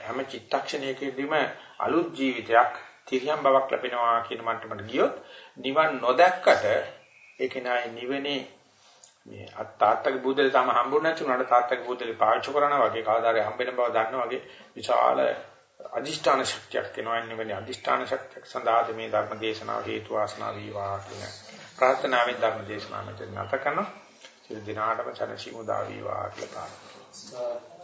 හැම චිත්තක්ෂණයකදීම අලුත් ජීවිතයක් තිරියම් බවක් ලැබෙනවා කියන මට්ටමට ගියොත් නිවන් නොදැක්කට ඒක නයි නිවනේ. මේ තාත්තගේ බුදල් තම හම්බුනේ නැති උනාට තාත්තගේ බුදල් පාවිච්චි කරනවා වගේ කවදාරේ හම්බෙන බව දන්නා වගේ විශාල අදිෂ්ඨාන ශක්තියක් එනවා නෙවෙයි අදිෂ්ඨාන ශක්තියක් සඳහාද මේ ධර්ම දේශනාව හේතු වාසනා වේවා කියන ප්‍රාර්ථනාවෙන් ධර්ම දේශනාව මෙතන නැත කරනවා. සිය දිනාටම සනසි මුදා වේවා කියලා ප්‍රාර්ථනා